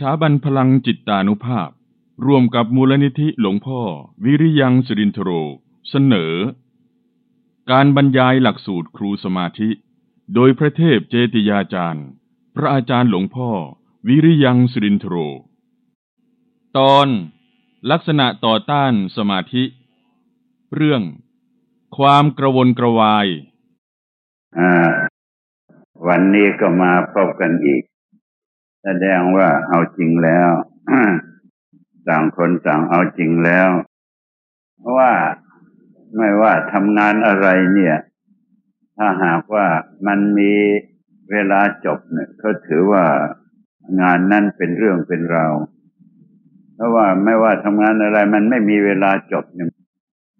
ถาบันพลังจิตตานุภาพ ร่วมกับมูลนิธิหลวงพ่อ วิริยังสิรินทโร เสนอ การบรรยายหลักสูตรครูสมาธิ โดยพระเทพเจติยาจารย์ พระอาจารย์หลวงพ่อ วิริยังสิรินทโร ตอนลักษณะต่อต้านสมาธิ เรื่อง ความกระวนกระวาย อ่า วันนี้ก็มาพบกันอีก แสดงว่าเอาจริงแล้วต่างคนต่างเอาจริงแล้วเพราะว่าไม่ว่าทำงานอะไรเนี่ย ถ้าหากว่ามันมีเวลาจบเนี่ยเขาถือว่างานนั่นเป็นเรื่องเป็นราวเพราะว่าไม่ว่าทำงานอะไร มันไม่มีเวลาจบเนี่ย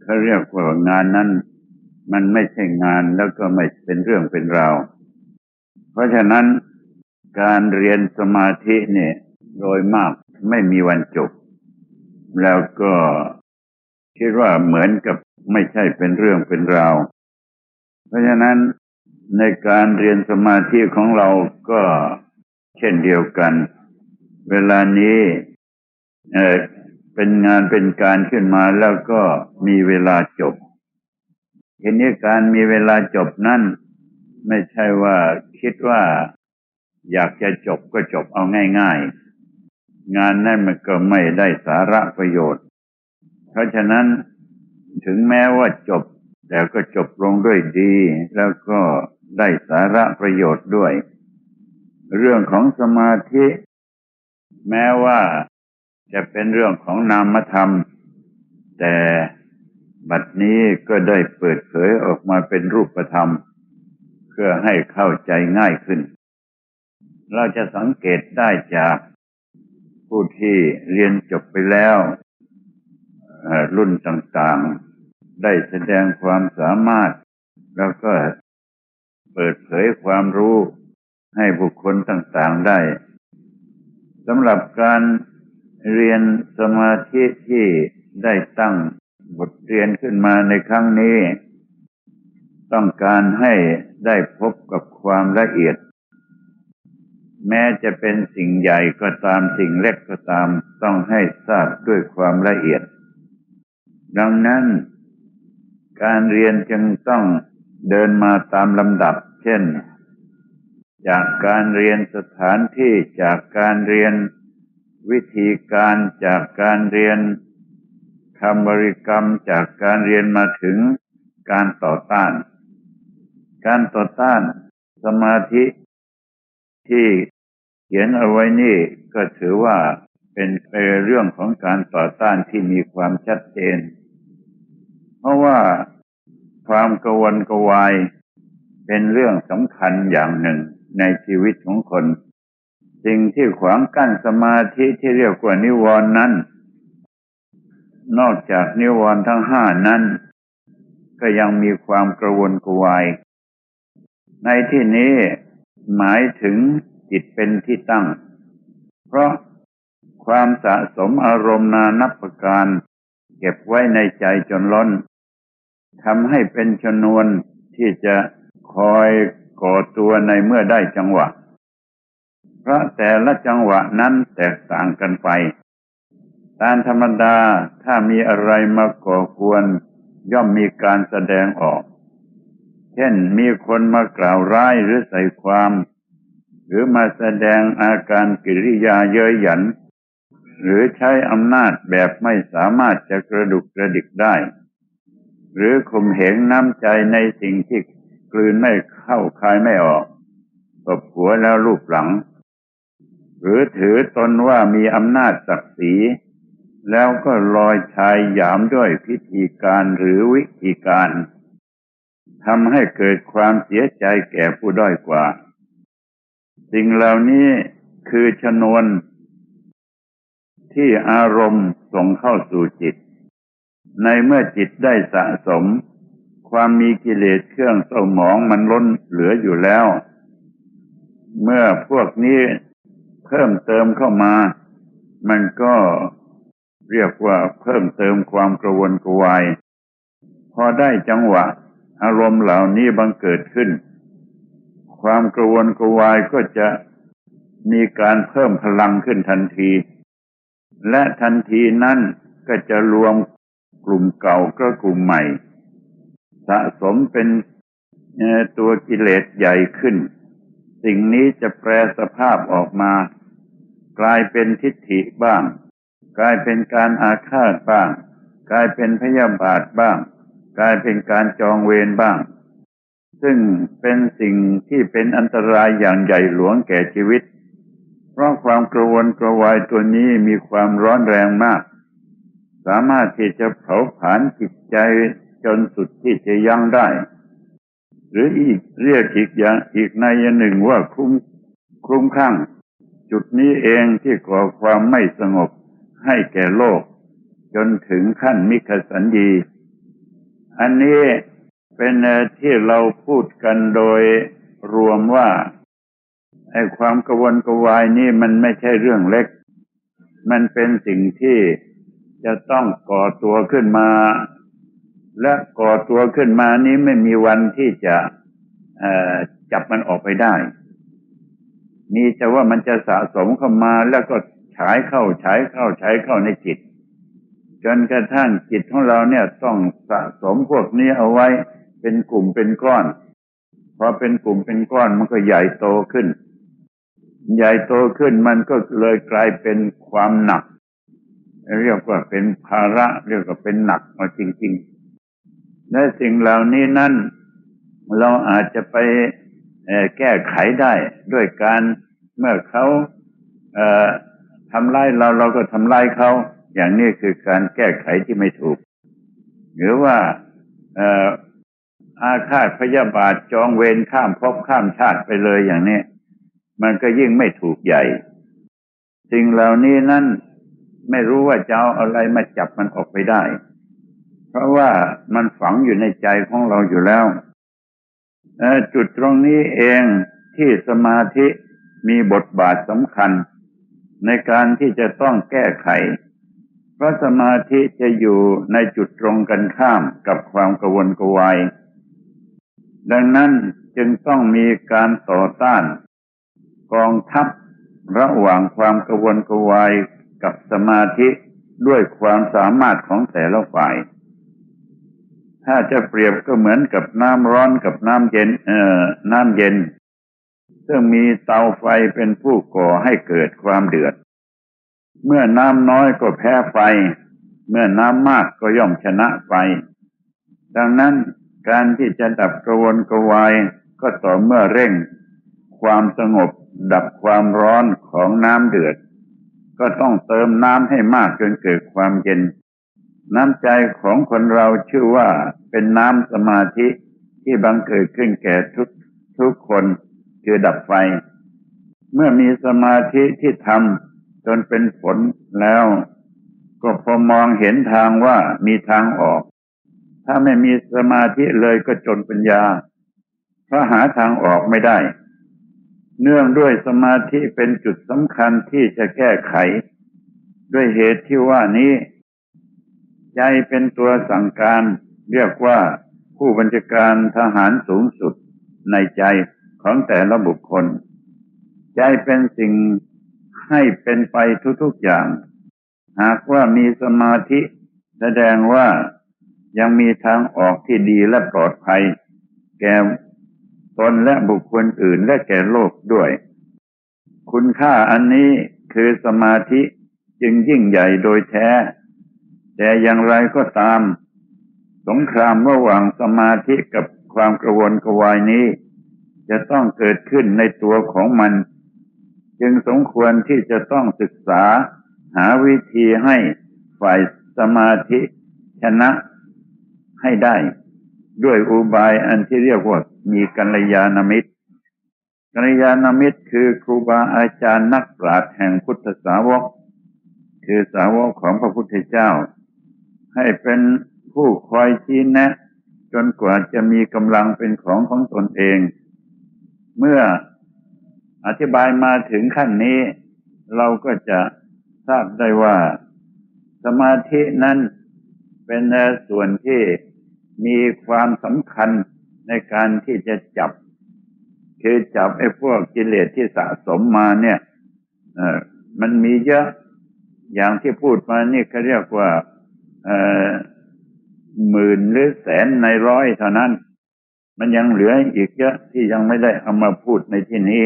เขาเรียกว่างานนั้น มันไม่ใช่งานแล้วก็ไม่เป็นเรื่องเป็นราวเพราะฉะนั้น การเรียนสมาธิเนี่ยโดยมากไม่มีวันจบ แล้วก็คิดว่าเหมือนกับไม่ใช่เป็นเรื่องเป็นราว เพราะฉะนั้นในการเรียนสมาธิของเราก็เช่นเดียวกัน เวลานี้เเป็นงานเป็นการขึ้นมาแล้วก็มีเวลาจบทีนี้การมีเวลาจบนั่นไม่ใช่ว่าคิดว่า อยากจะจบก็จบเอาง่าย ๆ งานนั่นมันก็ไม่ได้สาระประโยชน์ เพราะฉะนั้นถึงแม้ว่าจบ แต่ก็จบลงด้วยดี แล้วก็ได้สาระประโยชน์ด้วย เรื่องของสมาธิ แม้ว่าจะเป็นเรื่องของนามธรรม แต่บัดนี้ก็ได้เปิดเผยออกมาเป็นรูปธรรม เพื่อให้เข้าใจง่ายขึ้น เราจะสังเกตได้จากผู้ที่เรียนจบไปแล้วรุ่นต่างๆ ได้แสดงความสามารถ แล้วก็เปิดเผยความรู้ให้บุคคลต่างๆได้สำหรับการเรียนสมาธิที่ได้ตั้งบทเรียนขึ้นมาในครั้งนี้ ต้องการให้ได้พบกับความละเอียด แม้จะเป็นสิ่งใหญ่ก็ตามสิ่งเล็กก็ตามต้องให้ทราบด้วยความละเอียด ดังนั้น การเรียนจึงต้องเดินมาตามลำดับ เช่น จากการเรียนสถานที่จากการเรียนวิธีการจากการเรียนคำบริกรรมจากการเรียนมาถึงการต่อต้าน การต่อต้านสมาธิ ที่เขียนเอาไว้นี่ก็ถือว่าเป็นเรื่องของการต่อต้านที่มีความชัดเจน เพราะว่าความกวนกวาย เป็นเรื่องสำคัญอย่างหนึ่งในชีวิตของคน สิ่งที่ขวางกั้นสมาธิที่เรียกว่านิวรณ์นั้น นอกจากนิวรณ์ทั้งห้านั้น ก็ยังมีความกระวนกระวาย ในที่นี้ หมายถึงจิตเป็นที่ตั้ง เพราะความสะสมอารมณ์นานับประการ เก็บไว้ในใจจนล้นทำให้เป็นชนวนที่จะคอยก่อตัวในเมื่อได้จังหวะ เพราะแต่ละจังหวะนั้นแตกต่างกันไป ตามธรรมดาถ้ามีอะไรมาก่อกวน ย่อมมีการแสดงออก เช่นมีคนมากล่าวร้ายหรือใส่ความ หรือมาแสดงอาการกิริยาเย้ยหยัน หรือใช้อำนาจแบบไม่สามารถจะกระดุกกระดิกได้ หรือข่มเหงน้ำใจในสิ่งที่กลืนไม่เข้าคายไม่ออกตบหัวแล้วรูปหลัง หรือถือตนว่ามีอำนาจศักดิ์ศรีแล้วก็ลอยชายหยามด้วยพิธีการหรือวิธีการ ทำให้เกิดความเสียใจแก่ผู้ด้อยกว่า สิ่งเหล่านี้คือชนวน ที่อารมณ์ส่งเข้าสู่จิต ในเมื่อจิตได้สะสม ความมีกิเลสเครื่องเศร้าหมองมันล้นเหลืออยู่แล้ว เมื่อพวกนี้เพิ่มเติมเข้ามา มันก็เรียกว่าเพิ่มเติมความกระวนกระวาย พอได้จังหวะ อารมณ์เหล่านี้บังเกิดขึ้น ความกระวนกระวายก็จะมีการเพิ่มพลังขึ้นทันที และทันทีนั้นก็จะรวมกลุ่มเก่าก็กลุ่มใหม่ สะสมเป็นตัวกิเลสใหญ่ขึ้น สิ่งนี้จะแปลสภาพออกมา กลายเป็นทิฏฐิบ้าง กลายเป็นการอาฆาตบ้าง กลายเป็นพยาบาทบ้าง กลายเป็นการจองเวรบ้าง ซึ่งเป็นสิ่งที่เป็นอันตรายอย่างใหญ่หลวงแก่ชีวิต เพราะความกระวนกระวายตัวนี้มีความร้อนแรงมาก สามารถที่จะเผาผลาญจิตใจจนสุดที่จะยั้งได้ หรืออีกเรียกอีกอย่างอีกในหนึ่งว่าคุ้มคุ้มข้างจุดนี้เองที่ก่อความไม่สงบให้แก่โลก จนถึงขั้นมิคสัญญี อันนี้เป็นที่เราพูดกันโดยรวมว่าไอ้ความกวนกวายนี่มันไม่ใช่เรื่องเล็ก มันเป็นสิ่งที่จะต้องก่อตัวขึ้นมา และก่อตัวขึ้นมานี้ไม่มีวันที่จะจับมันออกไปได้ มีแต่ว่ามันจะสะสมเข้ามาแล้วก็ฉายเข้าฉายเข้าฉายเข้าในจิต จนกระทั่งจิตของเราเนี่ยต้องสะสมพวกนี้เอาไว้เป็นกลุ่มเป็นก้อนพอเป็นกลุ่มเป็นก้อนมันก็ใหญ่โตขึ้น ใหญ่โตขึ้นมันก็เลยกลายเป็นความหนัก เรียกว่าเป็นภาระเรียกว่าเป็นหนักมาจริง ๆ และสิ่งเหล่านี้นั่นเราอาจจะไปแก้ไขได้ด้วยการเมื่อเขาทำลายเราเราก็ทำลายเขา อย่างนี้คือการแก้ไขที่ไม่ถูก หรือว่าอาฆาตพยาบาทจองเวรข้ามภพข้ามชาติไปเลยอย่างนี้ มันก็ยิ่งไม่ถูกใหญ่ สิ่งเหล่านี้นั่นไม่รู้ว่าจะเอาอะไรมาจับมันออกไปได้ เพราะว่ามันฝังอยู่ในใจของเราอยู่แล้วจุดตรงนี้เองที่สมาธิมีบทบาทสำคัญ ในการที่จะต้องแก้ไข พราะสมาธิจะอยู่ในจุดตรงกันข้ามกับความกวนกวาย ดังนั้นจึงต้องมีการต่อต้าน กองทัพระหว่างความกวนกวายกับสมาธิด้วยความสามารถของแต่ละฝ่าย ถ้าจะเปรียบก็เหมือนกับน้ำร้อนกับน้ำเย็น เอ่อ น้ำเย็น ซึ่งมีเตาไฟเป็นผู้ก่อให้เกิดความเดือด เมื่อน้ำน้อยก็แพ้ไฟ เมื่อน้ำมากก็ย่อมชนะไฟ ดังนั้นการที่จะดับกระวนกระวายก็ต่อเมื่อเร่ง ความสงบดับความร้อนของน้ำเดือด ก็ต้องเติมน้ำให้มากจนเกิดความเย็น น้ำใจของคนเราชื่อว่าเป็นน้ำสมาธิที่บังเกิดขึ้นแก่ทุกทุกคนคือดับไฟ เมื่อมีสมาธิที่ทำ นเป็นผลแล้ว ก็พอมองเห็นทางว่ามีทางออก ถ้าไม่มีสมาธิเลยก็จนปัญญาเพราะหาทางออกไม่ได้ เนื่องด้วยสมาธิเป็นจุดสำคัญที่จะแก้ไข ด้วยเหตุที่ว่านี้ใจเป็นตัวสั่งการเรียกว่าผู้บัญชาการทหารสูงสุดในใจของแต่ละบุคคล ใจเป็นสิ่ง ให้เป็นไปทุกๆอย่าง หากว่ามีสมาธิแสดงว่ายังมีทางออกที่ดีและปลอดภัย แก่ตนและบุคคลอื่นและแก่โลกด้วย คุณค่าอันนี้คือสมาธิจึงยิ่งใหญ่โดยแท้ แต่อย่างไรก็ตาม สงครามระหว่างสมาธิกับความกระวนกระวายนี้ จะต้องเกิดขึ้นในตัวของมัน จึงสมควรที่จะต้องศึกษาหาวิธีให้ฝ่ายสมาธิชนะให้ได้ ด้วยอุบายอันที่เรียกว่ามีกัลยาณมิตร กัลยาณมิตรคือครูบาอาจารย์นักปราชญ์แห่งพุทธสาวก คือสาวกของพระพุทธเจ้า ให้เป็นผู้คอยชี้แนะ จนกว่าจะมีกำลังเป็นของของตนเอง เมื่อ อธิบายมาถึงขั้นนี้ เราก็จะทราบได้ว่า สมาธินั้นเป็นส่วนที่มีความสำคัญในการที่จะจับ คือจับไอ้พวกกิเลสที่สะสมมาเนี่ยมันมีเยอะอย่างที่พูดมานี่เขาเรียกว่าหมื่นหรือแสนในร้อยเท่านั้น มันยังเหลืออีกเยอะที่ยังไม่ได้เอามาพูดในที่นี้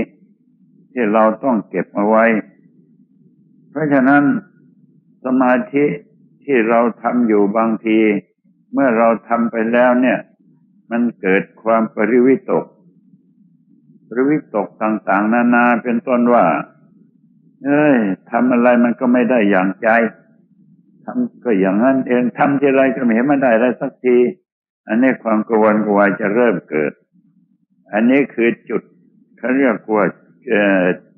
ที่เราต้องเก็บเอาไว้ เพราะฉะนั้นสมาธิที่เราทำอยู่บางที เมื่อเราทำไปแล้วเนี่ย มันเกิดความปริวิตก ปริวิตกต่าง ๆ นานาเป็นต้นว่าเอ้ยทำอะไรมันก็ไม่ได้อย่างใจทำก็อย่างนั้นเองทำทีไรก็ไม่เห็นมันได้อะไรสักที อันนี้ความกวนกวายจะเริ่มเกิด อันนี้คือจุดเขาเรียกว่า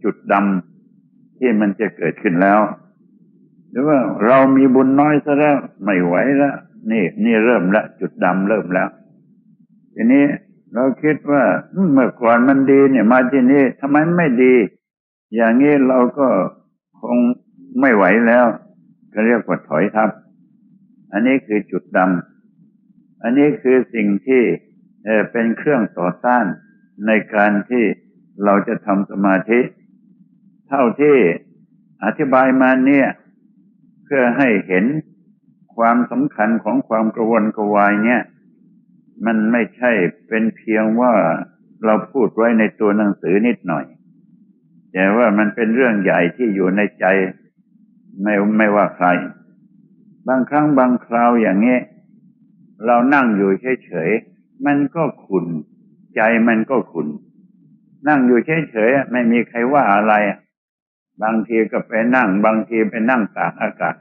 จุดดำที่มันจะเกิดขึ้นแล้ว หรือว่าเรามีบุญน้อยซะแล้วไม่ไหวแล้วนี่นี่เริ่มละจุดดำเริ่มแล้ว ทีนี้เราคิดว่าเมื่อก่อนมันดีเนี่ยมาที่นี่ทำไมไม่ดี อย่างนี้เราก็คงไม่ไหวแล้ว ก็เรียกว่าถอยทับ อันนี้คือจุดดำอันนี้คือสิ่งที่เป็นเครื่องต่อต้านในการที่ เราจะทำสมาธิ เท่าที่อธิบายมาเนี่ย เพื่อให้เห็นความสำคัญของความกระวนกระวายเนี่ย มันไม่ใช่เป็นเพียงว่าเราพูดไว้ในตัวหนังสือนิดหน่อย แต่ว่ามันเป็นเรื่องใหญ่ที่อยู่ในใจไม่ไม่ว่าใคร บางครั้งบางคราวอย่างนี้เรานั่งอยู่เฉยๆมันก็ขุนใจมันก็ขุน นั่งอยู่เฉยๆไม่มีใครว่าอะไร บางทีก็ไปนั่ง บางทีไปนั่งตากอากาศ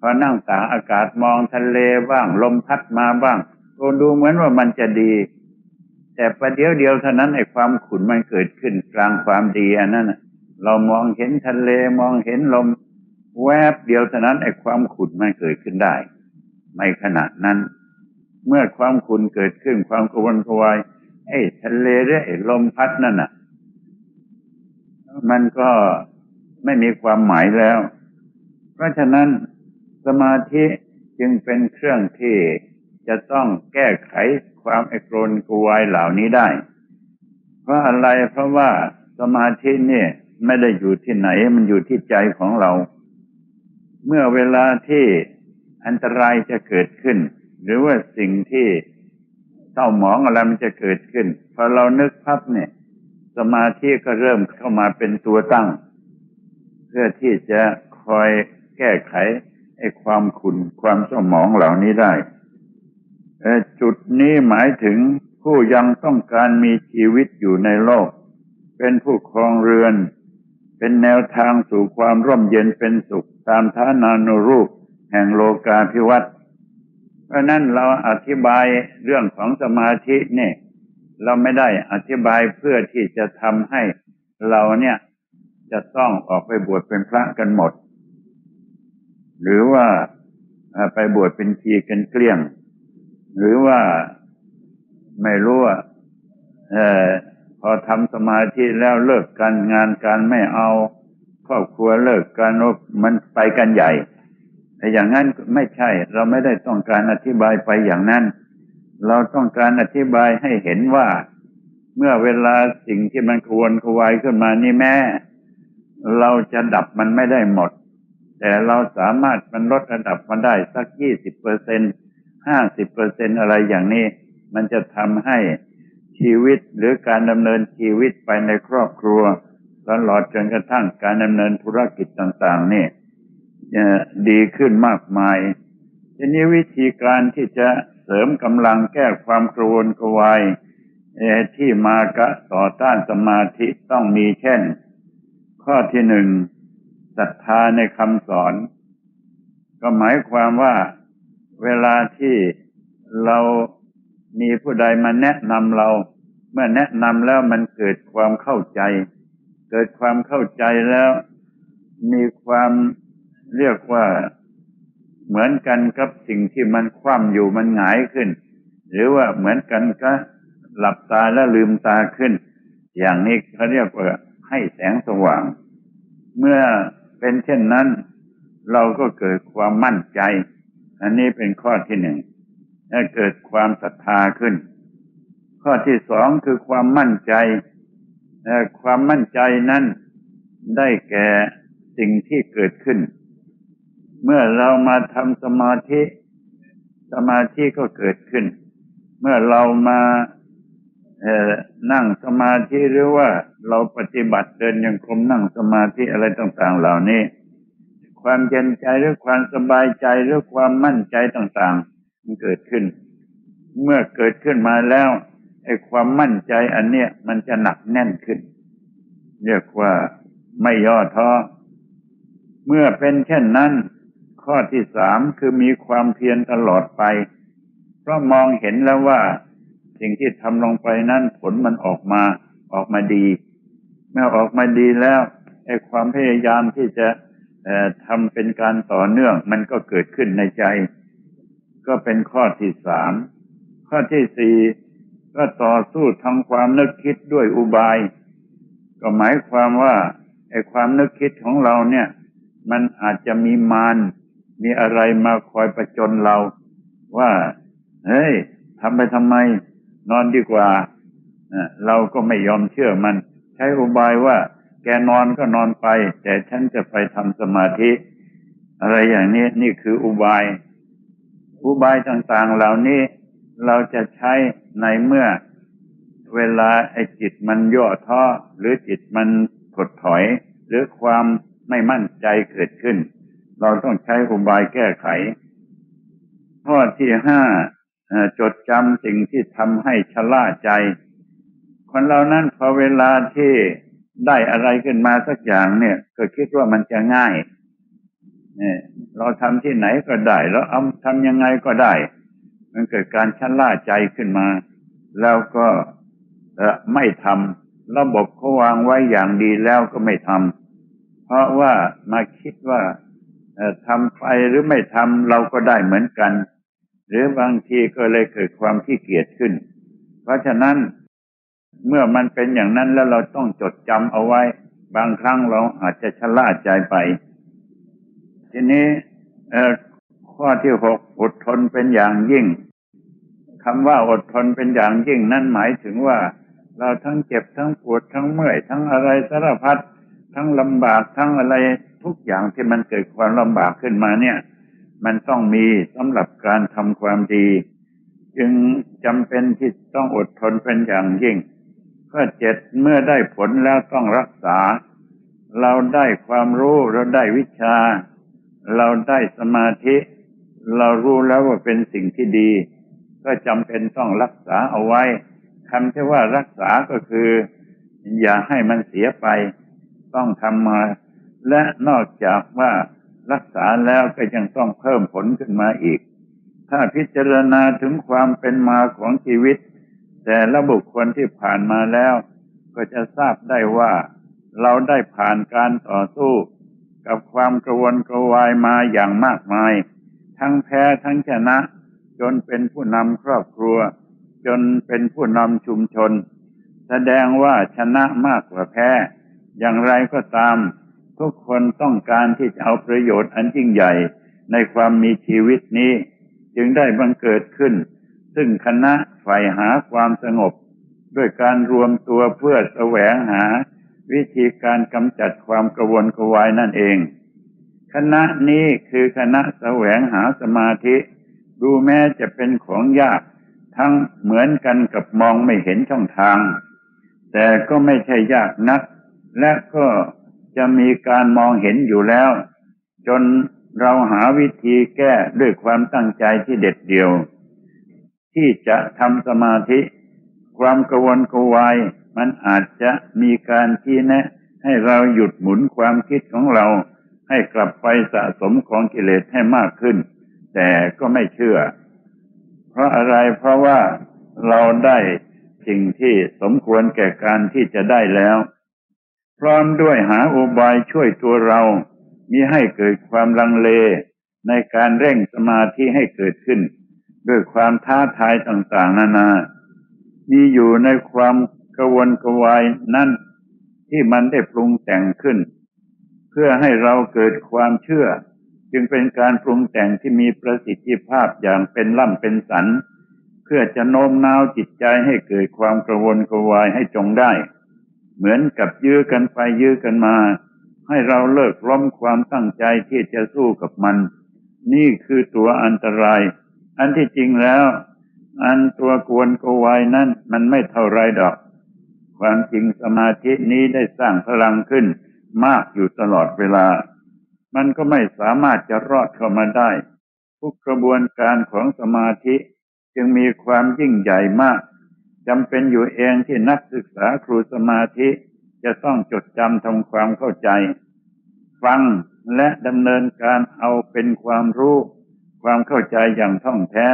พอนั่งตากอากาศมองทะเลบ้าง ลมพัดมาบ้างก็ดูเหมือนว่ามันจะดี แต่ประเดี๋ยวเดียวเท่านั้นไอ้ความขุนมันเกิดขึ้นกลางความดีอันนั้นเรามองเห็นทะเลมองเห็นลม แวบเดียวเท่านั้นไอ้ความขุ่นมันเกิดขึ้นได้ในขณะนั้น เมื่อความขุ่นเกิดขึ้นความกวนกวาย ไอ้ทะเลหรือไอ้ลมพัดนั่นน่ะ มันก็ไม่มีความหมายแล้ว เพราะฉะนั้นสมาธิจึงเป็นเครื่องที่จะต้องแก้ไขความไอกรนกวายเหล่านี้ได้ เพราะอะไรเพราะว่าสมาธิเนี่ยไม่ได้อยู่ที่ไหนมันอยู่ที่ใจของเรา เมื่อเวลาที่อันตรายจะเกิดขึ้น หรือว่าสิ่งที่ เศร้าหมองอะไรมันจะเกิดขึ้นพอเรานึกพับเนี่ย สมาธิก็เริ่มเข้ามาเป็นตัวตั้ง เพื่อที่จะคอยแก้ไขไอ้ความขุ่นความเศร้าหมองเหล่านี้ได้จุดนี้หมายถึงผู้ยังต้องการมีชีวิตอยู่ในโลก เป็นผู้ครองเรือน เป็นแนวทางสู่ความร่มเย็นเป็นสุข ตามท่านานุรูป แห่งโลกาภิวัตน์ เพราะนั้นเราอธิบายเรื่องของสมาธิเนี่ยเราไม่ได้อธิบายเพื่อที่จะทำให้เราเนี่ยจะต้องออกไปบวชเป็นพระกันหมด หรือว่าไปบวชเป็นชีกันเกลี้ยง หรือว่าไม่รู้ว่าพอทำสมาธิแล้วเลิกกันงานการไม่เอาครอบครัวเลิกกันมันไปกันใหญ่ แต่อย่างนั้นไม่ใช่ เราไม่ได้ต้องการอธิบายไปอย่างนั้น เราต้องการอธิบายให้เห็นว่า เมื่อเวลาสิ่งที่มันควรควายขึ้นมานี่แม่เราจะดับมันไม่ได้หมด แต่เราสามารถมันลดระดับมันได้สักยี่สิบเปอร์เซ็นห้าสิบเปอร์เซ็นอะไรอย่างนี้ มันจะทำให้ชีวิตหรือการดำเนินชีวิตไปในครอบครัวตลอดจนกระทั่งการดำเนินธุรกิจต่าง ๆ นี่ ดีขึ้นมากมายทีนี้วิธีการที่จะเสริมกำลังแก้ความกรวนกวายที่มากะต่อต้านสมาธิต้องมีเช่น ข้อที่หนึ่งศรัทธาในคำสอน ก็หมายความว่าเวลาที่เรามีผู้ใดมาแนะนำเรา เมื่อแนะนำแล้วมันเกิดความเข้าใจ เกิดความเข้าใจแล้ว มีความ เรียกว่าเหมือนกันกับสิ่งที่มันคว่ำอยู่มันหงายขึ้น หรือว่าเหมือนกันก็หลับตาแล้วลืมตาขึ้น อย่างนี้เขาเรียกว่าให้แสงสว่าง เมื่อเป็นเช่นนั้น เราก็เกิดความมั่นใจ อันนี้เป็นข้อที่หนึ่งให้เกิดความศรัทธาขึ้น ข้อที่สองคือความมั่นใจความมั่นใจนั้นได้แก่สิ่งที่เกิดขึ้น เมื่อเรามาทำสมาธิ สมาธิก็เกิดขึ้น เมื่อเรามาเออนั่งสมาธิหรือว่าเราปฏิบัติเดินยังคมนั่งสมาธิอะไรต่างๆ เหล่านี้ ความเย็นใจหรือความสบายใจหรือความมั่นใจต่างๆ มันเกิดขึ้น เมื่อเกิดขึ้นมาแล้วไอ้ความมั่นใจอันเนี้ยมันจะหนักแน่นขึ้น เรียกว่าไม่ย่อท้อเมื่อเป็นเช่นนั้น ข้อที่สามคือมีความเพียรตลอดไป เพราะมองเห็นแล้วว่า สิ่งที่ทำลงไปนั้นผลมันออกมาออกมาดี เมื่อออกมาดีแล้วไอ้ความพยายามที่จะทำเป็นการต่อเนื่อง มันก็เกิดขึ้นในใจ ก็เป็นข้อที่สามข้อที่สี่ก็ต่อสู้ทำความนึกคิดด้วยอุบาย ก็หมายความว่าไอ้ความนึกคิดของเราเนี่ย มันอาจจะมีมาร มีอะไรมาคอยประจนเรา ว่า เฮ้ยทำไปทำไม นอนดีกว่าเราก็ไม่ยอมเชื่อมัน ใช้อุบายว่า แกนอนก็นอนไป แต่ฉันจะไปทำสมาธิ อะไรอย่างนี้นี่คืออุบาย อุบายต่างๆเหล่านี้เราจะใช้ในเมื่อเวลาไอ้จิตมันย่อท้อหรือจิตมันถดถอย หรือความไม่มั่นใจเกิดขึ้น เราต้องใช้อุบายแก้ไข ข้อที่ห้าจดจำสิ่งที่ทำให้ชะล่าใจ คนเรานั้นพอเวลาที่ได้อะไรขึ้นมาสักอย่างเนี่ย ก็คิดว่ามันจะง่ายเนี่เราทำที่ไหนก็ได้ แล้วเอาทำยังไงก็ได้ มันเกิดการชะล่าใจขึ้นมา แล้วก็ไม่ทำระบบเขาวางไว้อย่างดีแล้วก็ไม่ทำเพราะว่ามาคิดว่า ทำไปหรือไม่ทำเราก็ได้เหมือนกัน หรือบางทีก็เลยเกิดความขี้เกียจขึ้น เพราะฉะนั้นเมื่อมันเป็นอย่างนั้นแล้วเราต้องจดจำเอาไว้ บางครั้งเราอาจจะชะล่าใจไป ทีนี้ข้อที่หกอดทนเป็นอย่างยิ่งคำว่าอดทนเป็นอย่างยิ่งนั่นหมายถึงว่า เราทั้งเจ็บทั้งปวดทั้งเมื่อยทั้งอะไรสารพัด ทั้งลำบากทั้งอะไรทุกอย่างที่มันเกิดความลำบากขึ้นมาเนี่ย มันต้องมีสำหรับการทำความดี จึงจำเป็นที่ต้องอดทนเป็นอย่างยิ่งข้อเจ็ดเมื่อได้ผลแล้วต้องรักษา เราได้ความรู้เราได้วิชา เราได้สมาธิ เรารู้แล้วว่าเป็นสิ่งที่ดี ก็จำเป็นต้องรักษาเอาไว้คำที่ว่ารักษาก็คือ อย่าให้มันเสียไป ต้องทำมา และนอกจากว่ารักษาแล้วก็ยังต้องเพิ่มผลขึ้นมาอีก ถ้าพิจารณาถึงความเป็นมาของชีวิต แต่ละบุคคลที่ผ่านมาแล้ว ก็จะทราบได้ว่า เราได้ผ่านการต่อสู้ กับความกระวนกระวายมาอย่างมากมาย ทั้งแพ้ทั้งชนะ จนเป็นผู้นำครอบครัว จนเป็นผู้นำชุมชน แสดงว่าชนะมากกว่าแพ้ อย่างไรก็ตาม ทุกคนต้องการที่จะเอาประโยชน์อันยิ่งใหญ่ในความมีชีวิตนี้ จึงได้บังเกิดขึ้น ซึ่งคณะใฝ่หาความสงบ ด้วยการรวมตัวเพื่อแสวงหา วิธีการกำจัดความกระวนกระวายนั่นเอง คณะนี้คือคณะแสวงหาสมาธิ ดูแม้จะเป็นของยาก ทั้งเหมือนกันกับมองไม่เห็นช่องทาง แต่ก็ไม่ใช่ยากนัก และก็จะมีการมองเห็นอยู่แล้ว จนเราหาวิธีแก้ด้วยความตั้งใจที่เด็ดเดี่ยว ที่จะทำสมาธิ ความกวนกวาย มันอาจจะมีการที่แนะ ให้เราหยุดหมุนความคิดของเรา ให้กลับไปสะสมของกิเลสให้มากขึ้น แต่ก็ไม่เชื่อ เพราะอะไรเพราะว่าเราได้สิ่งที่สมควรแก่การที่จะได้แล้ว พร้อมด้วยหาอุบายช่วยตัวเรามีให้เกิดความลังเลในการเร่งสมาธิให้เกิดขึ้น ด้วยความท้าทายต่างๆ นานา มีอยู่ในความกวนกวายนั่นที่มันได้ปรุงแต่งขึ้น เพื่อให้เราเกิดความเชื่อ จึงเป็นการปรุงแต่งที่มีประสิทธิภาพอย่างเป็นล่ำเป็นสัน เพื่อจะโน้มน้าวจิตใจให้เกิดความกระวนกระวายให้จงได้ เหมือนกับยื้อกันไปยื้อกันมา ให้เราเลิกล้มความตั้งใจที่จะสู้กับมัน นี่คือตัวอันตราย อันที่จริงแล้ว อันตัวกวนกวายนั้นมันไม่เท่าไรดอก ความจริงสมาธินี้ได้สร้างพลังขึ้นมากอยู่ตลอดเวลา มันก็ไม่สามารถจะรอดเข้ามาได้ ทุกกระบวนการของสมาธิจึงมีความยิ่งใหญ่มาก จำเป็นอยู่เองที่นักศึกษาครูสมาธิจะต้องจดจำทำความเข้าใจ ฟังและดำเนินการเอาเป็นความรู้ ความเข้าใจอย่างท่องแท้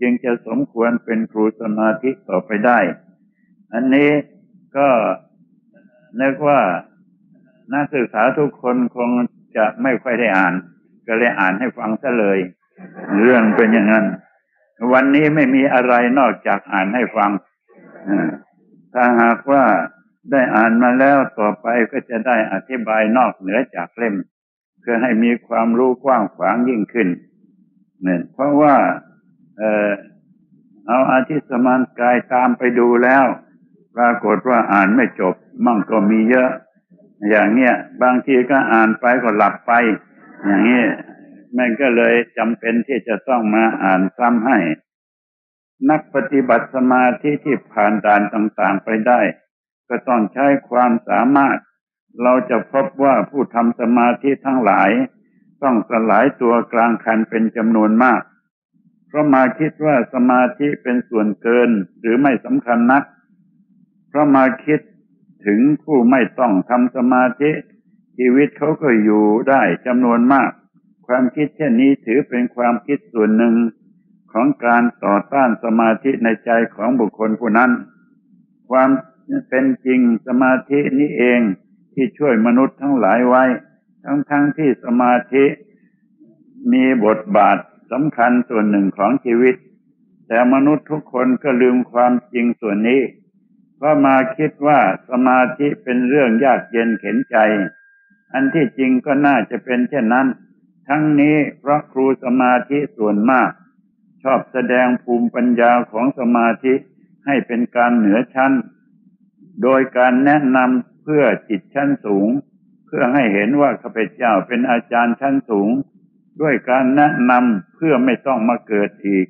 จึงจะสมควรเป็นครูสมาธิต่อไปได้ อันนี้ก็นึกว่านักศึกษาทุกคนคงจะไม่ค่อยได้อ่าน ก็เลยอ่านให้ฟังซะเลย เรื่องเป็นอย่างนั้น วันนี้ไม่มีอะไรนอกจากอ่านให้ฟัง ถ้าหากว่าได้อ่านมาแล้วต่อไปก็จะได้อธิบายนอกเหนือจากเล่ม เพื่อให้มีความรู้กว้างขวางยิ่งขึ้นเนี่ยเพราะว่าเออเอาอาทิสมานกายตามไปดูแล้ว ปรากฏว่าอ่านไม่จบ มั่งก็มีเยอะ อย่างเงี้ยบางทีก็อ่านไปก็หลับไป อย่างเงี้ยมันก็เลยจำเป็นที่จะต้องมาอ่านซ้ำให้ นักปฏิบัติสมาธิที่ผ่านด่านต่างๆไปได้ ก็ต้องใช้ความสามารถ เราจะพบว่าผู้ทำสมาธิทั้งหลาย ต้องสลายตัวกลางคันเป็นจำนวนมาก เพราะมาคิดว่าสมาธิเป็นส่วนเกินหรือไม่สำคัญนัก เพราะมาคิดถึงผู้ไม่ต้องทำสมาธิ ชีวิตเขาก็อยู่ได้จำนวนมาก ความคิดเช่นนี้ถือเป็นความคิดส่วนหนึ่ง ของการต่อต้านสมาธิในใจของบุคคลผู้นั้น ความเป็นจริงสมาธินี้เองที่ช่วยมนุษย์ทั้งหลายไว้ ทั้งทั้งที่สมาธิมีบทบาทสำคัญส่วนหนึ่งของชีวิต แต่มนุษย์ทุกคนก็ลืมความจริงส่วนนี้เพราะมาคิดว่าสมาธิเป็นเรื่องยากเย็นเข็นใจ อันที่จริงก็น่าจะเป็นเช่นนั้น ทั้งนี้เพราะครูสมาธิส่วนมาก ชอบแสดงภูมิปัญญาของสมาธิให้เป็นการเหนือชั้น โดยการแนะนำเพื่อจิตชั้นสูง เพื่อให้เห็นว่าข้าพเจ้าเป็นอาจารย์ชั้นสูง ด้วยการแนะนำเพื่อไม่ต้องมาเกิดอีก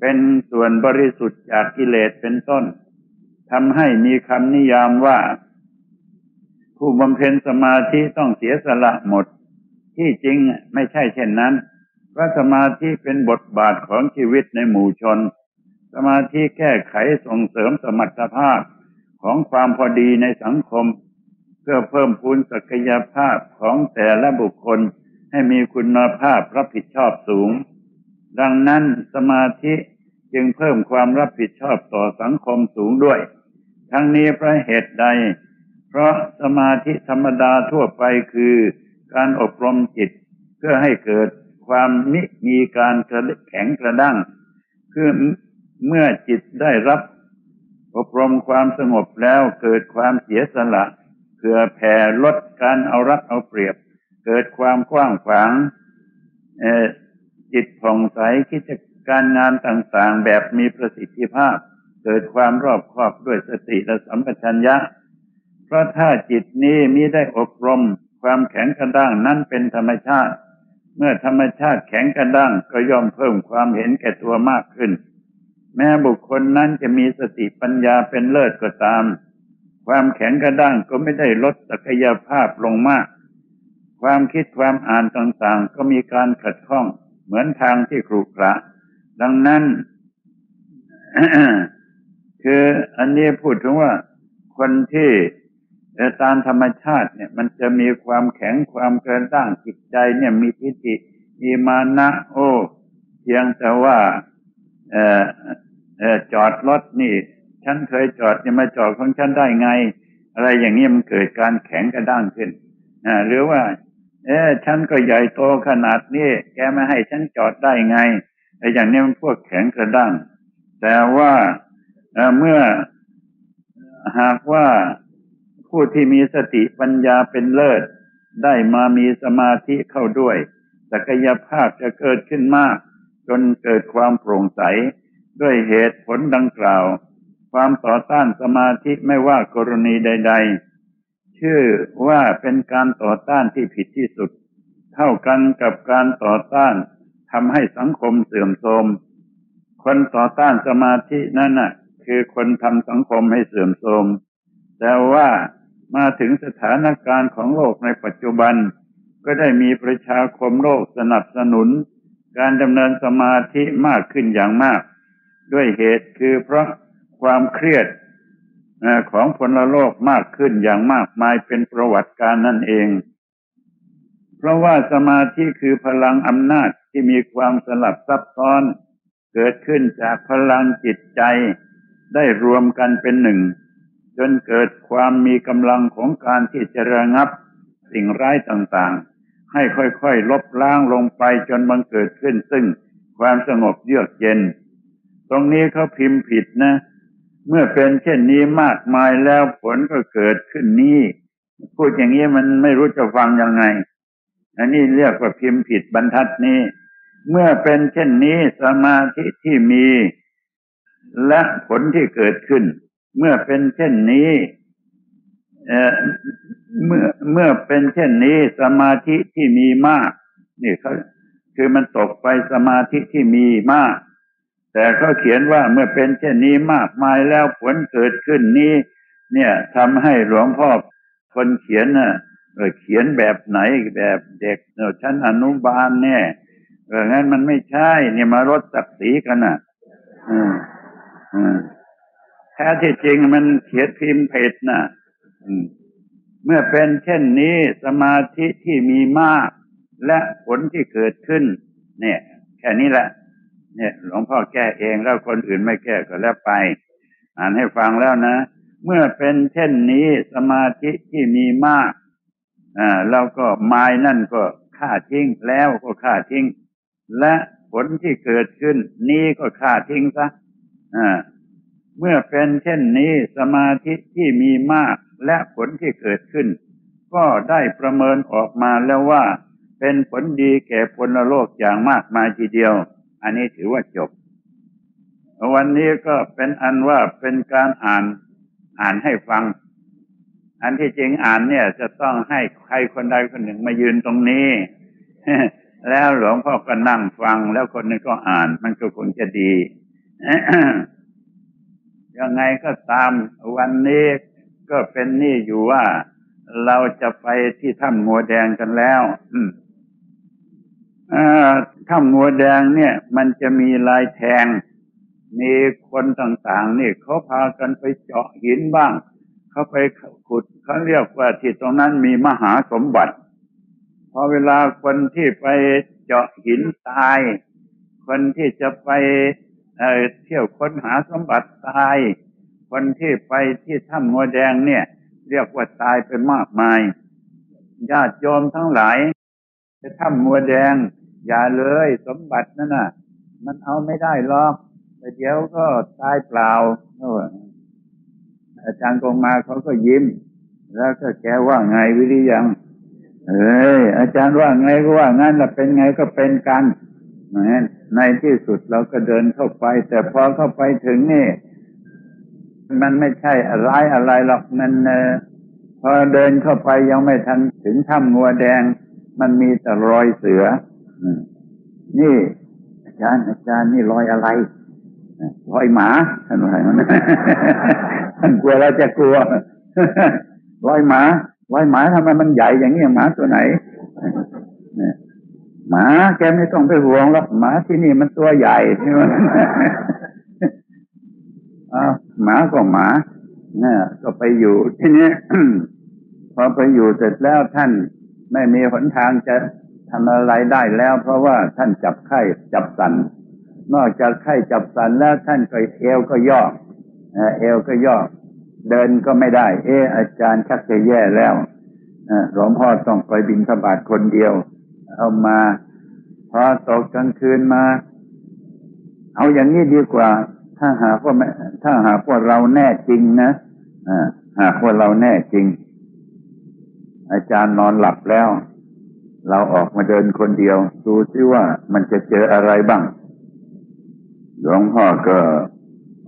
เป็นส่วนบริสุทธิ์จากกิเลสเป็นต้นทำให้มีคำนิยามว่า ผู้บำเพ็ญสมาธิต้องเสียสละหมด ที่จริงไม่ใช่เช่นนั้น พระสมาธิเป็นบทบาทของชีวิตในหมู่ชน สมาธิแก้ไขส่งเสริมสมรรถภาพของความพอดีในสังคม เพื่อเพิ่มพูนศักยภาพของแต่ละบุคคลให้มีคุณภาพรับผิดชอบสูง ดังนั้นสมาธิจึงเพิ่มความรับผิดชอบต่อสังคมสูงด้วย ทั้งนี้เพราะเหตุใด เพราะสมาธิธรรมดาทั่วไปคือการอบรมจิต เพื่อให้เกิด ความมิมีการกระแข็งกระด้างคือเมื่อจิตได้รับอบรมความสงบแล้วเกิดความเสียสละเพื่อแผ่ลดการเอารัดเอาเปรียบ เกิดความกว้างขวางจิตผ่องใสคิดการงานต่างๆ แบบมีประสิทธิภาพ เกิดความรอบคอบด้วยสติและสัมปชัญญะ เพราะถ้าจิตนี้มิได้อบรม ความแข็งกระด้างนั้นเป็นธรรมชาติ เมื่อธรรมชาติแข็งกระด้างก็ย่อมเพิ่มความเห็นแก่ตัวมากขึ้น แม้บุคคลนั้นจะมีสติปัญญาเป็นเลิศก็ตาม ความแข็งกระด้างก็ไม่ได้ลดศักยภาพลงมาก ความคิดความอ่านต่างๆ ก็มีการขัดข้อง เหมือนทางที่ครุขระดังนั้น คืออันนี้พูดถึงว่าคนที่ แต่ตามธรรมชาติเนี่ยมันจะมีความแข็งความกระด้างจิตใจเนี่ยมีทิฏฐิมีมานะโอ้เพียงแต่ว่าเออเออจอดรถนี่ ฉันเคยจอดจะมาจอดของฉันได้ไง อะไรอย่างนี้มันเกิดการแข็งกระด้างขึ้นอ่าหรือว่า เออฉันก็ใหญ่โตขนาดนี้แกไม่ให้ฉันจอดได้ไงไอ้อย่างนี้มันพวกแข็งกระด้างแต่ว่าเมื่อหากว่า ผู้ที่มีสติปัญญาเป็นเลิศ ได้มามีสมาธิเข้าด้วย ศักยภาพจะเกิดขึ้นมาก จนเกิดความโปร่งใส ด้วยเหตุผลดังกล่าว ความต่อต้านสมาธิไม่ว่ากรณีใด ๆ ชื่อว่าเป็นการต่อต้านที่ผิดที่สุด เท่ากันกับการต่อต้านทำให้สังคมเสื่อมโทรม คนต่อต้านสมาธินั่นน่ะ คือคนทำสังคมให้เสื่อมโทรมแต่ว่า มาถึงสถานการณ์ของโลกในปัจจุบัน ก็ได้มีประชาคมโลกสนับสนุน การดำเนินสมาธิมากขึ้นอย่างมาก ด้วยเหตุคือเพราะความเครียดของพลโลกมากขึ้นอย่างมากมายเป็นประวัติการนั่นเอง เพราะว่าสมาธิคือพลังอำนาจที่มีความสลับซับซ้อน เกิดขึ้นจากพลังจิตใจ ได้รวมกันเป็นหนึ่ง จนเกิดความมีกำลังของการที่จะระงับสิ่งร้ายต่างๆ ให้ค่อยๆ ลบล้างลงไปจนมันเกิดขึ้นซึ่งความสงบเยือกเย็น ตรงนี้เขาพิมพ์ผิดนะ เมื่อเป็นเช่นนี้มากมายแล้วผลก็เกิดขึ้นนี้พูดอย่างนี้มันไม่รู้จะฟังยังไง อันนี้เรียกว่าพิมพ์ผิดบรรทัดนี้ เมื่อเป็นเช่นนี้สมาธิที่มี และผลที่เกิดขึ้น เมื่อเป็นเช่นนี้เมื่อเมื่อเป็นเช่นนี้สมาธิที่มีมาก นี่เขาคือมันตกไปสมาธิที่มีมาก แต่เขาเขียนว่าเมื่อเป็นเช่นนี้มากมายแล้วผลเกิดขึ้นนี้ เนี่ยทำให้หลวงพ่อคนเขียนน่ะเขียนแบบไหนแบบเด็กชั้นอนุบาลเนี่ยเอองั้นมันไม่ใช่ เนี่ยมาลดศักดิ์ศรีกันน่ะ อืมอืม แท้ที่จริงมันเขียนพิมพ์เพจนะเมื่อเป็นเช่นนี้สมาธิที่มีมาก และผลที่เกิดขึ้น เนี่ย แค่นี้แหละ เนี่ย หลวงพ่อแก้เองแล้วคนอื่นไม่แก้ก็แล้วไป อ่านให้ฟังแล้วนะ เมื่อเป็นเช่นนี้สมาธิที่มีมากอ่าเราก็ไม้นั่นก็ฆ่าทิ้งแล้วก็ฆ่าทิ้ง และผลที่เกิดขึ้น นี้ก็ฆ่าทิ้งซะอ่า เมื่อเป็นเช่นนี้สมาธิที่มีมากและผลที่เกิดขึ้น ก็ได้ประเมินออกมาแล้วว่า เป็นผลดีแก่พลโลกอย่างมากมายทีเดียว อันนี้ถือว่าจบ วันนี้ก็เป็นอันว่าเป็นการอ่านอ่านให้ฟัง อันที่จริงอ่านเนี่ย จะต้องให้ใครคนใดคนหนึ่งมายืนตรงนี้ แล้วหลวงพ่อก็นั่งฟัง แล้วคนนึงก็อ่าน มันก็คงจะดี ยังไงก็ตามวันนี้ก็เป็นนี่อยู่ว่าเราจะไปที่ถ้ำงัวแดงกันแล้วถ้ำงัวแดงเนี่ย มันจะมีลายแทง มีคนต่างๆ นี่เขาพากันไปเจาะหินบ้าง เขาไปขุดเขาเรียกว่าที่ตรงนั้นมีมหาสมบัติ พอเวลาคนที่ไปเจาะหินตาย คนที่จะไป เที่ยวค้นหาสมบัติตาย คนที่ไปที่ถ้ำงัวแดงเนี่ย เรียกว่าตายไปมากมาย ญาติโยมทั้งหลายไปถ้ำงัวแดง อย่าเลยสมบัตินั่นน่ะ มันเอาไม่ได้หรอกแต่เดี๋ยวก็ตายเปล่าอาจารย์กงมาเขาก็ยิ้ม แล้วก็แกว่าไงวิริยังเอ้ยอาจารย์ว่าไงก็ว่างั้นละเป็นไงก็เป็นกัน ในที่สุดเราก็เดินเข้าไป แต่พอเข้าไปถึงนี่ มันไม่ใช่อะไรอะไรหรอกมันพอเดินเข้าไปยังไม่ทันถึงถ้ำงัวแดง มันมีแต่รอยเสือนี่อาจารย์อาจารย์นี่รอยอะไรรอยหมาท่านว่าท่านกลัวเราจะกลัวรอยหมารอยหมาทำไมมันใหญ่อย่างนี้หมาตัวไหน หมาแกไม่ต้องไปห่วงหรอกหมาที่นี่มันตัวใหญ่ใช่ไหมหมาก็หมาเนี่ยก็ไปอยู่ที่นี้พอไปอยู่เสร็จแล้วท่านไม่มีหนทางจะทำอะไรได้แล้ว เพราะว่าท่านจับไข้จับสัน นอกจากไข้จับสันแล้วท่านก็เอวก็ย่อเอวก็ย่อเดินก็ไม่ได้ เอออาจารย์ชักจะแย่แล้วหลวงพ่อต้องไปบินสบาทคนเดียว เอามา พอตกกลางคืนมา เอาอย่างนี้ดีกว่า ถ้าหากว่าถ้าหากว่าเราแน่จริงนะหากว่าเราแน่จริง อาจารย์นอนหลับแล้ว เราออกมาเดินคนเดียว ดูซิว่ามันจะเจออะไรบ้างหลวงพ่อก็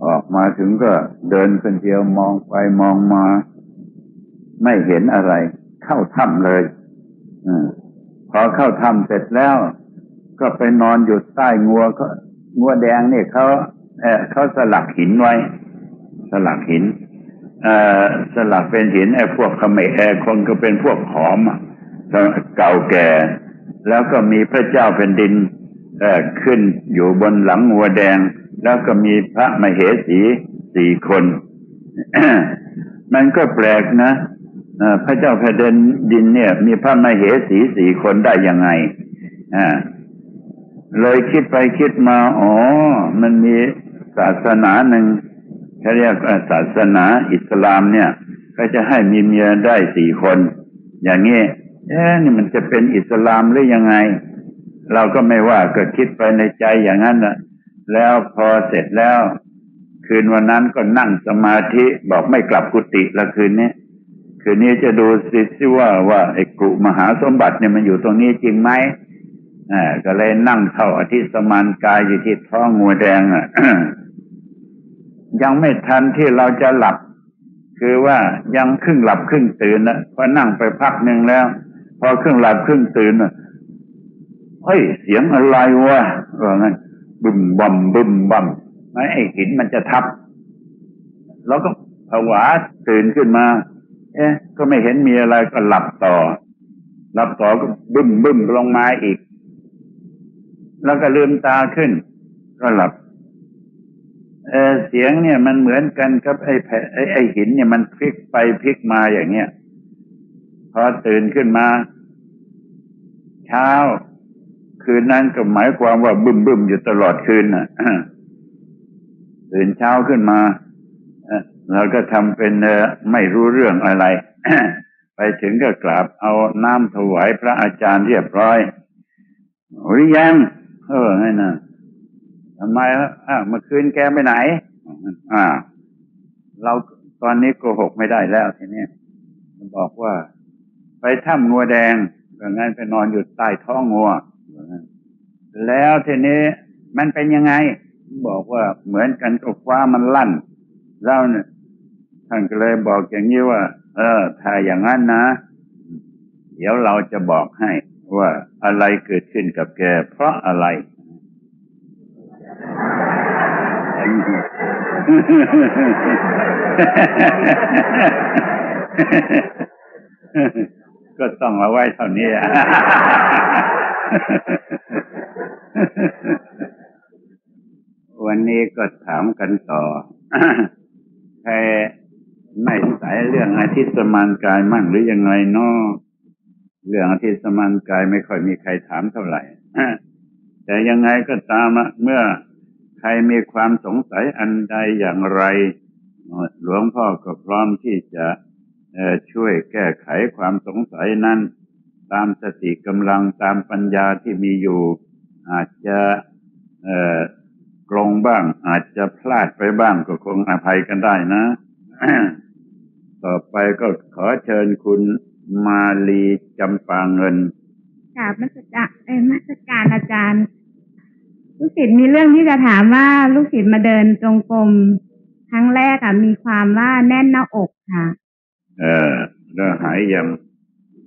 ออกมาถึงก็เดินคนเดียวมองไปมองมา ไม่เห็นอะไร เข้าถ้ำเลยอ พอเข้าถ้ำเสร็จแล้ว ก็ไปนอนอยู่ใต้งัวก็งัวแดงเนี่ยเขาเออเขาสลักหินไว้ สลักหินเออสลักเป็นหินไอ้พวกขมรคนก็เป็นพวกขอมเก่าแก่ แล้วก็มีพระเจ้าแผ่นดินเออขึ้นอยู่บนหลังงัวแดง แล้วก็มีพระมเหสีสี่คน มันก็แปลกนะ พระเจ้าแผ่นดินเนี่ย มีพระมเหสีสี่คนได้ยังไงอ่าเลยคิดไปคิดมาอ๋อ มันมีศาสนาหนึ่งเขาเรียกศาสนาอิสลามเนี่ย ก็จะให้มีเมียได้สี่คน อย่างนี้เอ๊นี่มันจะเป็นอิสลามหรือยังไง เราก็ไม่ว่าก็คิดไปในใจอย่างนั้นนะแล้วพอเสร็จแล้ว คืนวันนั้นก็นั่งสมาธิบอกไม่กลับกุฏิละคืนนี้ คืนนี้จะดูสิสิว่าว่าไอ้กุมหาสมบัติเนี่ยมันอยู่ตรงนี้จริงไหมอ่าก็เลยนั่งเข้าอธิสมานกายอยู่ที่ท้องงัวแดงอะยังไม่ทันที่เราจะหลับ คือว่ายังครึ่งหลับครึ่งตื่นนะพอนั่งไปพักหนึ่งแล้ว พอครึ่งหลับครึ่งตื่นเฮ้ยเสียงอะไรวะว่างั้นบึมบัมบึมบัมไม่ไอ้หินมันจะทับเราก็ผวาตื่นขึ้นมา เอ๊ะ ก็ไม่เห็นมีอะไรก็หลับต่อ หลับต่อก็บึ้มบึ้มลงมาอีก แล้วก็ลืมตาขึ้น ก็หลับเออเสียงเนี่ยมันเหมือนกันกับไอ้แผ่ไอ้ไอ้หินเนี่ยมันพลิกไปพลิกมาอย่างเงี้ยพอตื่นขึ้นมา เช้า คืนนั้นก็หมายความว่าบึ้มบึ้มอยู่ตลอดคืนน่ะตื่นเช้าขึ้นมา เราก็ทำเป็นไม่รู้เรื่องอะไร ไปถึงก็กราบเอาน้ำถวายพระอาจารย์เรียบร้อยหรือยังเออให้นะทำไมอะเมื่อคืนแกไปไหน อ่า เราตอนนี้โกหกไม่ได้แล้วทีนี้บอกว่า ไปถ้ำงัวแดงก็งั้นไปนอนอยู่ใต้ท้องงัวแล้วทีนี้มันเป็นยังไง บอกว่าเหมือนกันกับฟ้ามันลั่น แล้วเนี่ยท่านก็เลยบอกอย่างนี้ว่า เออ ถ้าอย่างนั้นนะ เดี๋ยวเราจะบอกให้ว่าอะไรเกิดขึ้นกับแก เพราะอะไรก็ต้องเอาไว้เท่านี้วันนี้ก็ถามกันต่อ ใครไม่สายเรื่องอาทิตย์สมานกายมั่งหรือยังไงเนาะเรื่องอาทิตย์สมานกายไม่ค่อยมีใครถามเท่าไหร่แต่ยังไงก็ตามเมื่อใครมีความสงสัยอันใดอย่างไรหลวงพ่อก็พร้อมที่จะช่วยแก้ไขความสงสัยนั้น ตามสติกำลังตามปัญญาที่มีอยู่ อาจจะ ลงบ้าง อาจจะพลาดไปบ้างก็คงอภัยกันได้นะ ต่อไปก็ขอเชิญคุณมาลีจำปาเงินกราบมัสการเอ้มัสการอาจารย์ ลูกศิษย์มีเรื่องที่จะถามว่าลูกศิษย์มาเดินจงกรมครั้งแรกอะมีความว่าแน่นหน้าอกค่ะ เออแล้วหายยัง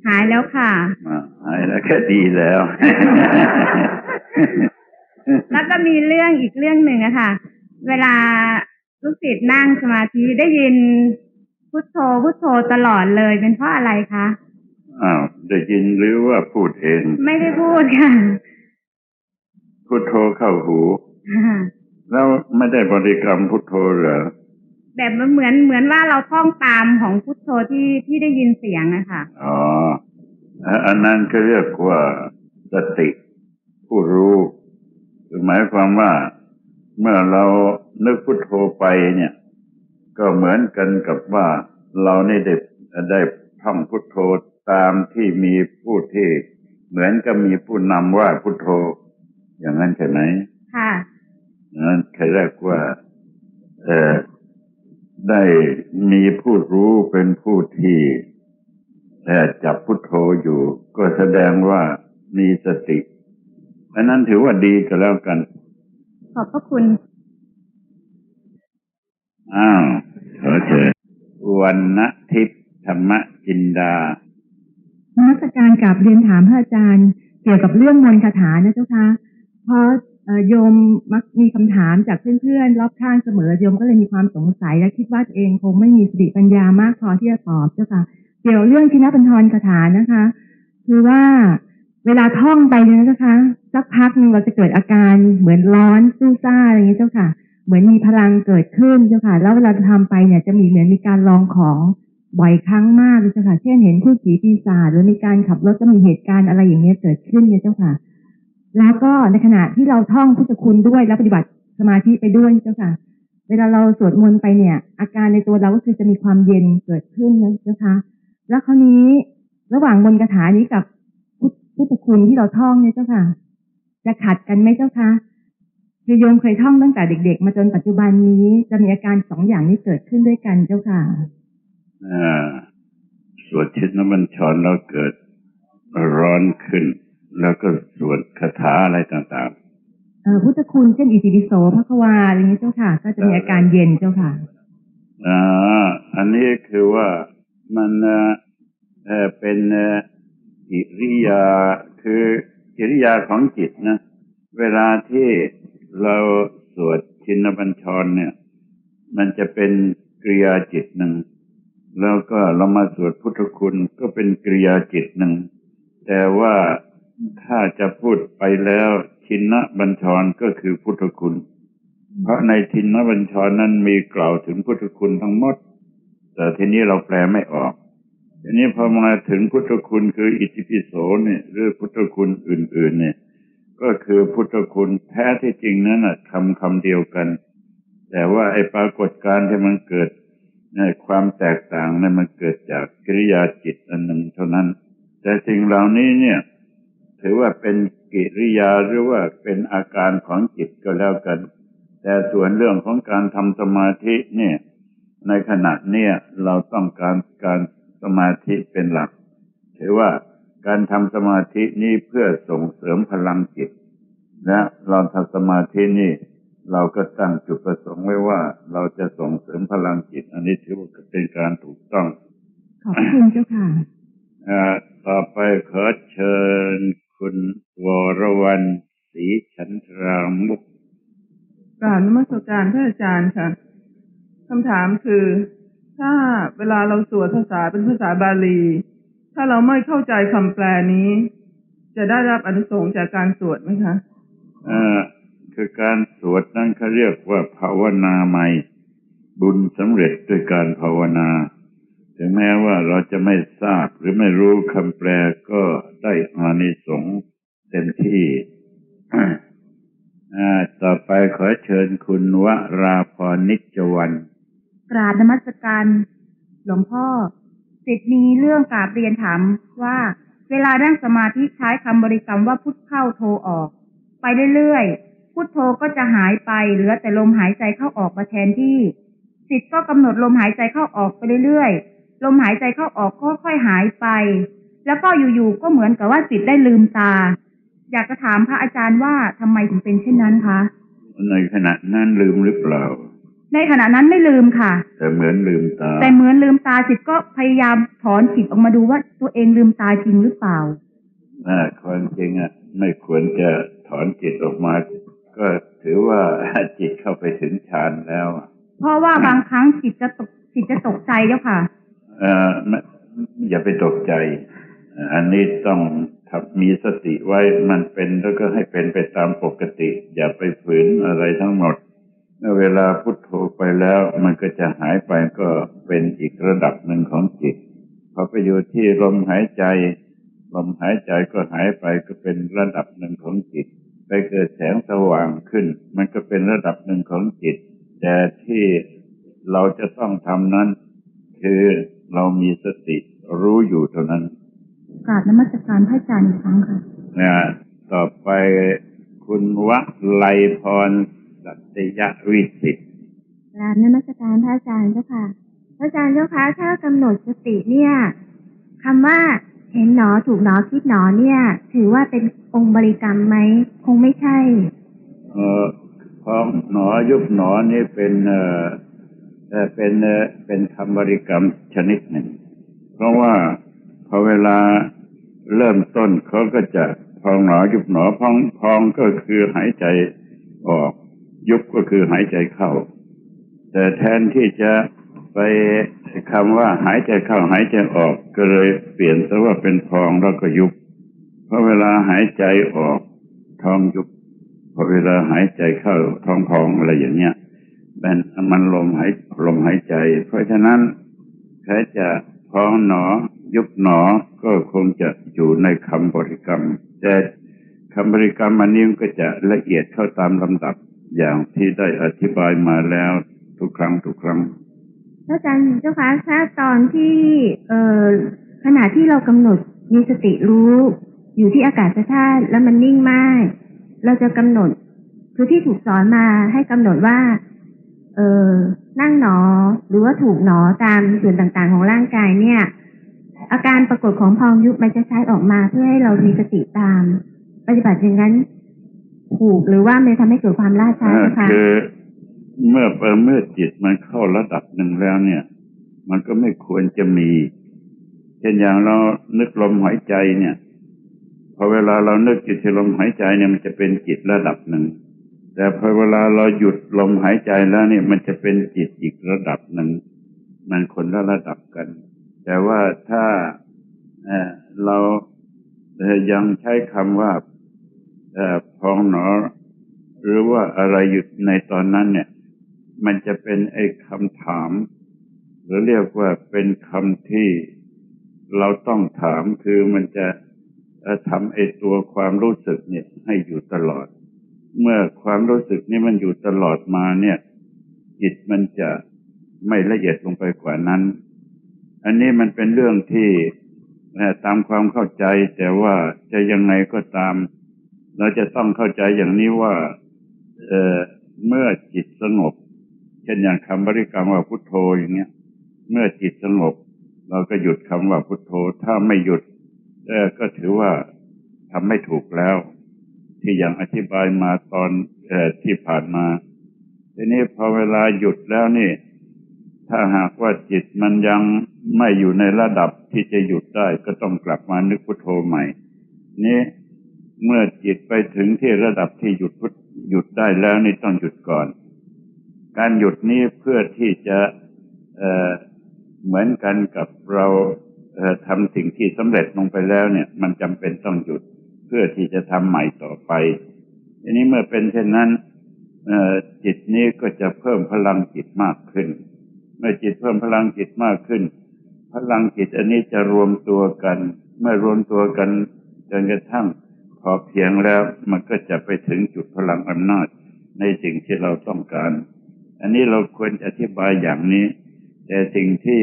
หายแล้วค่ะหายแล้วแค่ดีแล้ว แล้วก็มีเรื่องอีกเรื่องหนึ่งอะค่ะ เวลาลูกศิษย์นั่งสมาธิได้ยินพุทโธพุทโธตลอดเลยเป็นเพราะอะไรคะอ้าวได้ยินหรือว่าพูดเอง ไม่ได้พูดค่ะ พุทโธเข้าหูแล้วไม่ได้บริกรรมพุทโธเหรอแบบมันเหมือนเหมือนว่าเราท่องตามของพุทโธที่ที่ได้ยินเสียงอะค่ะอ๋ออันนั้นก็เรียกว่าสติผู้รู้ หมายความว่าเมื่อเรานึกพุทโธไปเนี่ย ก็เหมือนกันกับว่าเราได้ได้ท่องพุทโธตามที่มีผู้ที่เหมือนกับมีผู้นำว่าพุทโธ อย่างนั้นใช่ไหมค่ะนั้นใครเรียกว่าเออได้มีผู้รู้เป็นผู้ที่จับพุทโธอยู่ ก็แสดงว่ามีสติ อันนั้นถือว่าดีก็แล้วกัน ขอบพระคุณ อ้าวขอเชิญวันณทิพย์ธรรมจินดานมัสการกับเรียนถามพระอาจารย์ เกี่ยวกับเรื่องมนต์คาถานะเจ้าคะเพราะเอ่อโยมมักมีคำถามจากเพื่อนๆรอบข้างเสมอโยมก็เลยมีความสงสัยและคิดว่าตัวเองคงไม่มีสติปัญญามากพอที่จะตอบเจ้าค่ะ เกี่ยวเรื่องทินบัญชรคาถานะคะ คือว่า เวลาท่องไปเนี่ยนะเจ้าคะสักพักหนึ่งเราจะเกิดอาการเหมือนร้อนสู้ซ่าอะไรอย่างนี้เจ้าค่ะ เหมือนมีพลังเกิดขึ้นเจ้าค่ะ แล้วเวลาทำไปเนี่ยจะมีเหมือนมีการลองของบ่อยครั้งมากเลยเจ้าค่ะ เช่นเห็นผู้ผีปีศาจหรือมีการขับรถก็มีเหตุการณ์อะไรอย่างเงี้ยเกิดขึ้นเนี่ยเจ้าค่ะ แล้วก็ในขณะที่เราท่องพุทธคุณด้วยแล้วปฏิบัติสมาธิไปด้วยเจ้าค่ะ เวลาเราสวดมนต์ไปเนี่ย อาการในตัวเราก็คือจะมีความเย็นเกิดขึ้นนะเจ้าค่ะแล้วคราวนี้ระหว่างมนต์คาถานี้กับ พุทพุทธคุณที่เราท่องเนี่ยเจ้าค่ะ จะขัดกันไหมเจ้าคะคือโยมเคยท่องตั้งแต่เด็ก ๆ มาจนปัจจุบันนี้จะมีอาการสองอย่างนี้เกิดขึ้นด้วยกันเจ้าค่ะอ่าสวดชินบัญชรแล้วเกิดร้อนขึ้น แล้วก็สวดคาถาอะไรต่างเอ่อพุทธคุณเช่นอิติปิโสพระควาอะไรอย่างนี้เจ้าค่ะ ก็จะมีอาการเย็นเจ้าค่ะๆอ่าอันนี้คือว่ามันเอ่อเอ่อเป็นเกิริยาคือกิริยาของจิตนะ เวลาที่เราสวดชินบัญชรเนี่ย มันจะเป็นกริยาจิตหนึ่ง แล้วก็เรามาสวดพุทธคุณก็เป็นกริยาจิตหนึ่ง แต่ว่าถ้าจะพูดไปแล้วชินบัญชรก็คือพุทธคุณ เพราะในทินบัญชรนั้นมีกล่าวถึงพุทธคุณทั้งหมด แต่ทีนี้เราแปลไม่ออก ทีนี้พอมาถึงพุทธคุณคืออิติปิโสเนี่ยหรือพุทธคุณอื่น ๆ เนี่ย ก็คือพุทธคุณแท้ที่จริงนั้นน่ะคำคำเดียวกัน แต่ว่าไอ้ปรากฏการณ์ที่มันเกิดในความแตกต่างนั้นมันเกิดจากกิริยาจิตอันหนึ่งเท่านั้น แต่สิ่งเหล่านี้เนี่ย ถือว่าเป็นกิริยาหรือว่าเป็นอาการของจิตก็แล้วกัน แต่ส่วนเรื่องของการทำสมาธิเนี่ย ในขณะเนี้ยเราต้องการการ สมาธิเป็นหลักถือว่าการทำสมาธินี้เพื่อส่งเสริมพลังจิตและเราทำสมาธินี่เราก็ตั้งจุดประสงค์ไว้ว่าเราจะส่งเสริมพลังจิต อันนี้ถือว่าเป็นการถูกต้อง ขอบคุณเจ้าค่ะอ่าต่อไปขอเชิญคุณวรวรรณศรีฉันทรามุกกราบนมัสการพระอาจารย์ค่ะคำถามคือ ถ้าเวลาเราสวดภาษาเป็นภาษาบาลี ถ้าเราไม่เข้าใจคำแปลนี้ จะได้รับอนุสงจากการสวดไหมคะอ่าคือการสวดนั้นเขาเรียกว่าภาวนาใหม่บุญสำเร็จด้วยการภาวนา ถึงแม้ว่าเราจะไม่ทราบหรือไม่รู้คำแปลก็ได้อานิสงส์เต็มที่อ่าต่อไปขอเชิญคุณวราพรนิจวัน กราบนมัสการหลวงพ่อสิทธิ์มีเรื่องกราบเรียนถามว่า เวลานั่งสมาธิใช้คำบริกรรมว่าพุทเข้าโทออก ไปเรื่อยๆพุทโธก็จะหายไปเหลือแต่ลมหายใจเข้าออกมาแทนที่สิทธิ์ก็กำหนดลมหายใจเข้าออกไปเรื่อยๆลมหายใจเข้าออกก็ค่อยหายไป แล้วก็อยู่ๆก็เหมือนกับว่าจิตได้ลืมตา อยากจะถามพระอาจารย์ว่าทำไมถึงเป็นเช่นนั้นคะในขณะนั้นลืมหรือเปล่า ในขณะนั้นไม่ลืมค่ะ แต่เหมือนลืมตา แต่เหมือนลืมตาจิตก็พยายามถอนจิตออกมาดูว่าตัวเองลืมตาจริงหรือเปล่าอ่าความจริงอะ ไม่ควรจะถอนจิตออกมา ก็ถือว่าจิตเข้าไปถึงฌานแล้วอะเพราะว่าบางครั้งจิตจะตกจิตจะตกใจเจ้าค่ะ เอ่อไม่อย่าไปตกใจ อันนี้ต้องทับมีสติไว้มันเป็นแล้วก็ให้เป็นไปตามปกติ อย่าไปฝืนอะไรทั้งหมด เมื่อเวลาพุทโธไปแล้วมันก็จะหายไปก็เป็นอีกระดับหนึ่งของจิตพอไปอยู่ที่ลมหายใจ ลมหายใจก็หายไปก็เป็นระดับหนึ่งของจิต ไปเกิดแสงสว่างขึ้น มันก็เป็นระดับหนึ่งของจิต แต่ที่เราจะต้องทำนั้น คือเรามีสติรู้อยู่เท่านั้นกราบนมัสการพระอาจารย์อีกครั้งค่ะนะต่อไปคุณวะไลพร สัตยวิสิทธิ์กราบนมัสการพระอาจารย์เจ้าค่ะ พระอาจารย์เจ้าคะถ้ากำหนดสติเนี่ยคำว่าเห็นหนอถูกหนอคิดหนอเนี่ย ถือว่าเป็นองค์บริกรรมไหมคงไม่ใช่ เอ่อพร้อมหนอยุบหนอนี่เป็นเอ่อเอ่อเป็นเอ่อเป็นคำบริกรรมชนิดหนึ่ง เพราะว่าพอเวลาเริ่มต้นเขาก็จะพองหนอยุบหนอพองพองก็คือหายใจออก ยุบก็คือหายใจเข้า แต่แทนที่จะไปคำว่าหายใจเข้าหายใจออกก็เลยเปลี่ยนซะว่าเป็นพองแล้วก็ยุบ เพราะเวลาหายใจออกท้องยุบพอเวลาหายใจเข้าท้องพองอะไรอย่างเงี้ยเป็นมันลมหายลมหายใจ เพราะฉะนั้นแค่จะพองหนอ ยุบหนอก็คงจะอยู่ในคำบริกรรม แต่คำบริกรรมอันนี้ก็จะละเอียดเข้าตามลำดับ อย่างที่ได้อธิบายมาแล้วทุกครั้งทุกครั้งอาจารย์เจ้าคะถ้าตอนที่เอ่อขณะที่เรากำหนดมีสติรู้ อยู่ที่อากาศธาตุแล้วมันนิ่งมาก เราจะกำหนดคือที่ถูกสอนมาให้กำหนดว่า เออนั่งหนอ หรือว่าถูกหนอตามส่วนต่างๆของร่างกายเนี่ย อาการปรากฏของพองยุบมันจะใช้ออกมาเพื่อให้เรามีสติตาม ปฏิบัติอย่างนั้น ถูกหรือว่ามันทำให้เกิดความล่าช้านะคะคือเมื่อเมื่อจิตมันเข้าระดับหนึ่งแล้วเนี่ย มันก็ไม่ควรจะมีเช่นอย่างเรานึกลมหายใจเนี่ยพอเวลาเรานึกจิตที่ลมหายใจเนี่ยมันจะเป็นจิตระดับหนึ่ง แต่พอเวลาเราหยุดลมหายใจแล้วเนี่ยมันจะเป็นจิตอีกระดับหนึ่ง มันคนละระดับกัน แต่ว่าถ้าเเรายังใช้คำว่า พองหนอ หรือว่าอะไรอยู่ในตอนนั้นเนี่ย มันจะเป็นไอ้คำถาม หรือเรียกว่าเป็นคำที่เราต้องถามคือมันจะทำไอ้ตัวความรู้สึกเนี่ยให้อยู่ตลอด เมื่อความรู้สึกนี่มันอยู่ตลอดมาเนี่ยจิตมันจะไม่ละเอียดลงไปกว่านั้น อันนี้มันเป็นเรื่องที่ตามความเข้าใจแต่ว่าจะยังไงก็ตาม เราจะต้องเข้าใจอย่างนี้ว่าเเมื่อจิตสงบ เช่นอย่างคำบริกรรมว่าพุทโธอย่างเงี้ย เมื่อจิตสงบ เราก็หยุดคำว่าพุทโธ ถ้าไม่หยุดก็ถือว่าทำไม่ถูกแล้ว ที่อย่างอธิบายมาตอนอที่ผ่านมา ทีนี้พอเวลาหยุดแล้วนี่ ถ้าหากว่าจิตมันยังไม่อยู่ในระดับที่จะหยุดได้ก็ต้องกลับมานึกพุทโธใหม่ นี้ เมื่อจิตไปถึงที่ระดับที่หยุดพุทหยุดได้แล้วนี่ต้องหยุดก่อน การหยุดนี้เพื่อที่จะเเหมือนกันกับเราทำสิ่งที่สำเร็จลงไปแล้วเนี่ย มันจำเป็นต้องหยุด เพื่อที่จะทำใหม่ต่อไปทีนี้เมื่อเป็นเช่นนั้นจิตนี้ก็จะเพิ่มพลังจิตมากขึ้น เมื่อจิตเพิ่มพลังจิตมากขึ้น พลังจิตอันนี้จะรวมตัวกัน เมื่อรวมตัวกันจนกระทั่ง พอเพียงแล้วมันก็จะไปถึงจุดพลังอำนาจในสิ่งที่เราต้องการ อันนี้เราควรจะอธิบายอย่างนี้ แต่สิ่งที่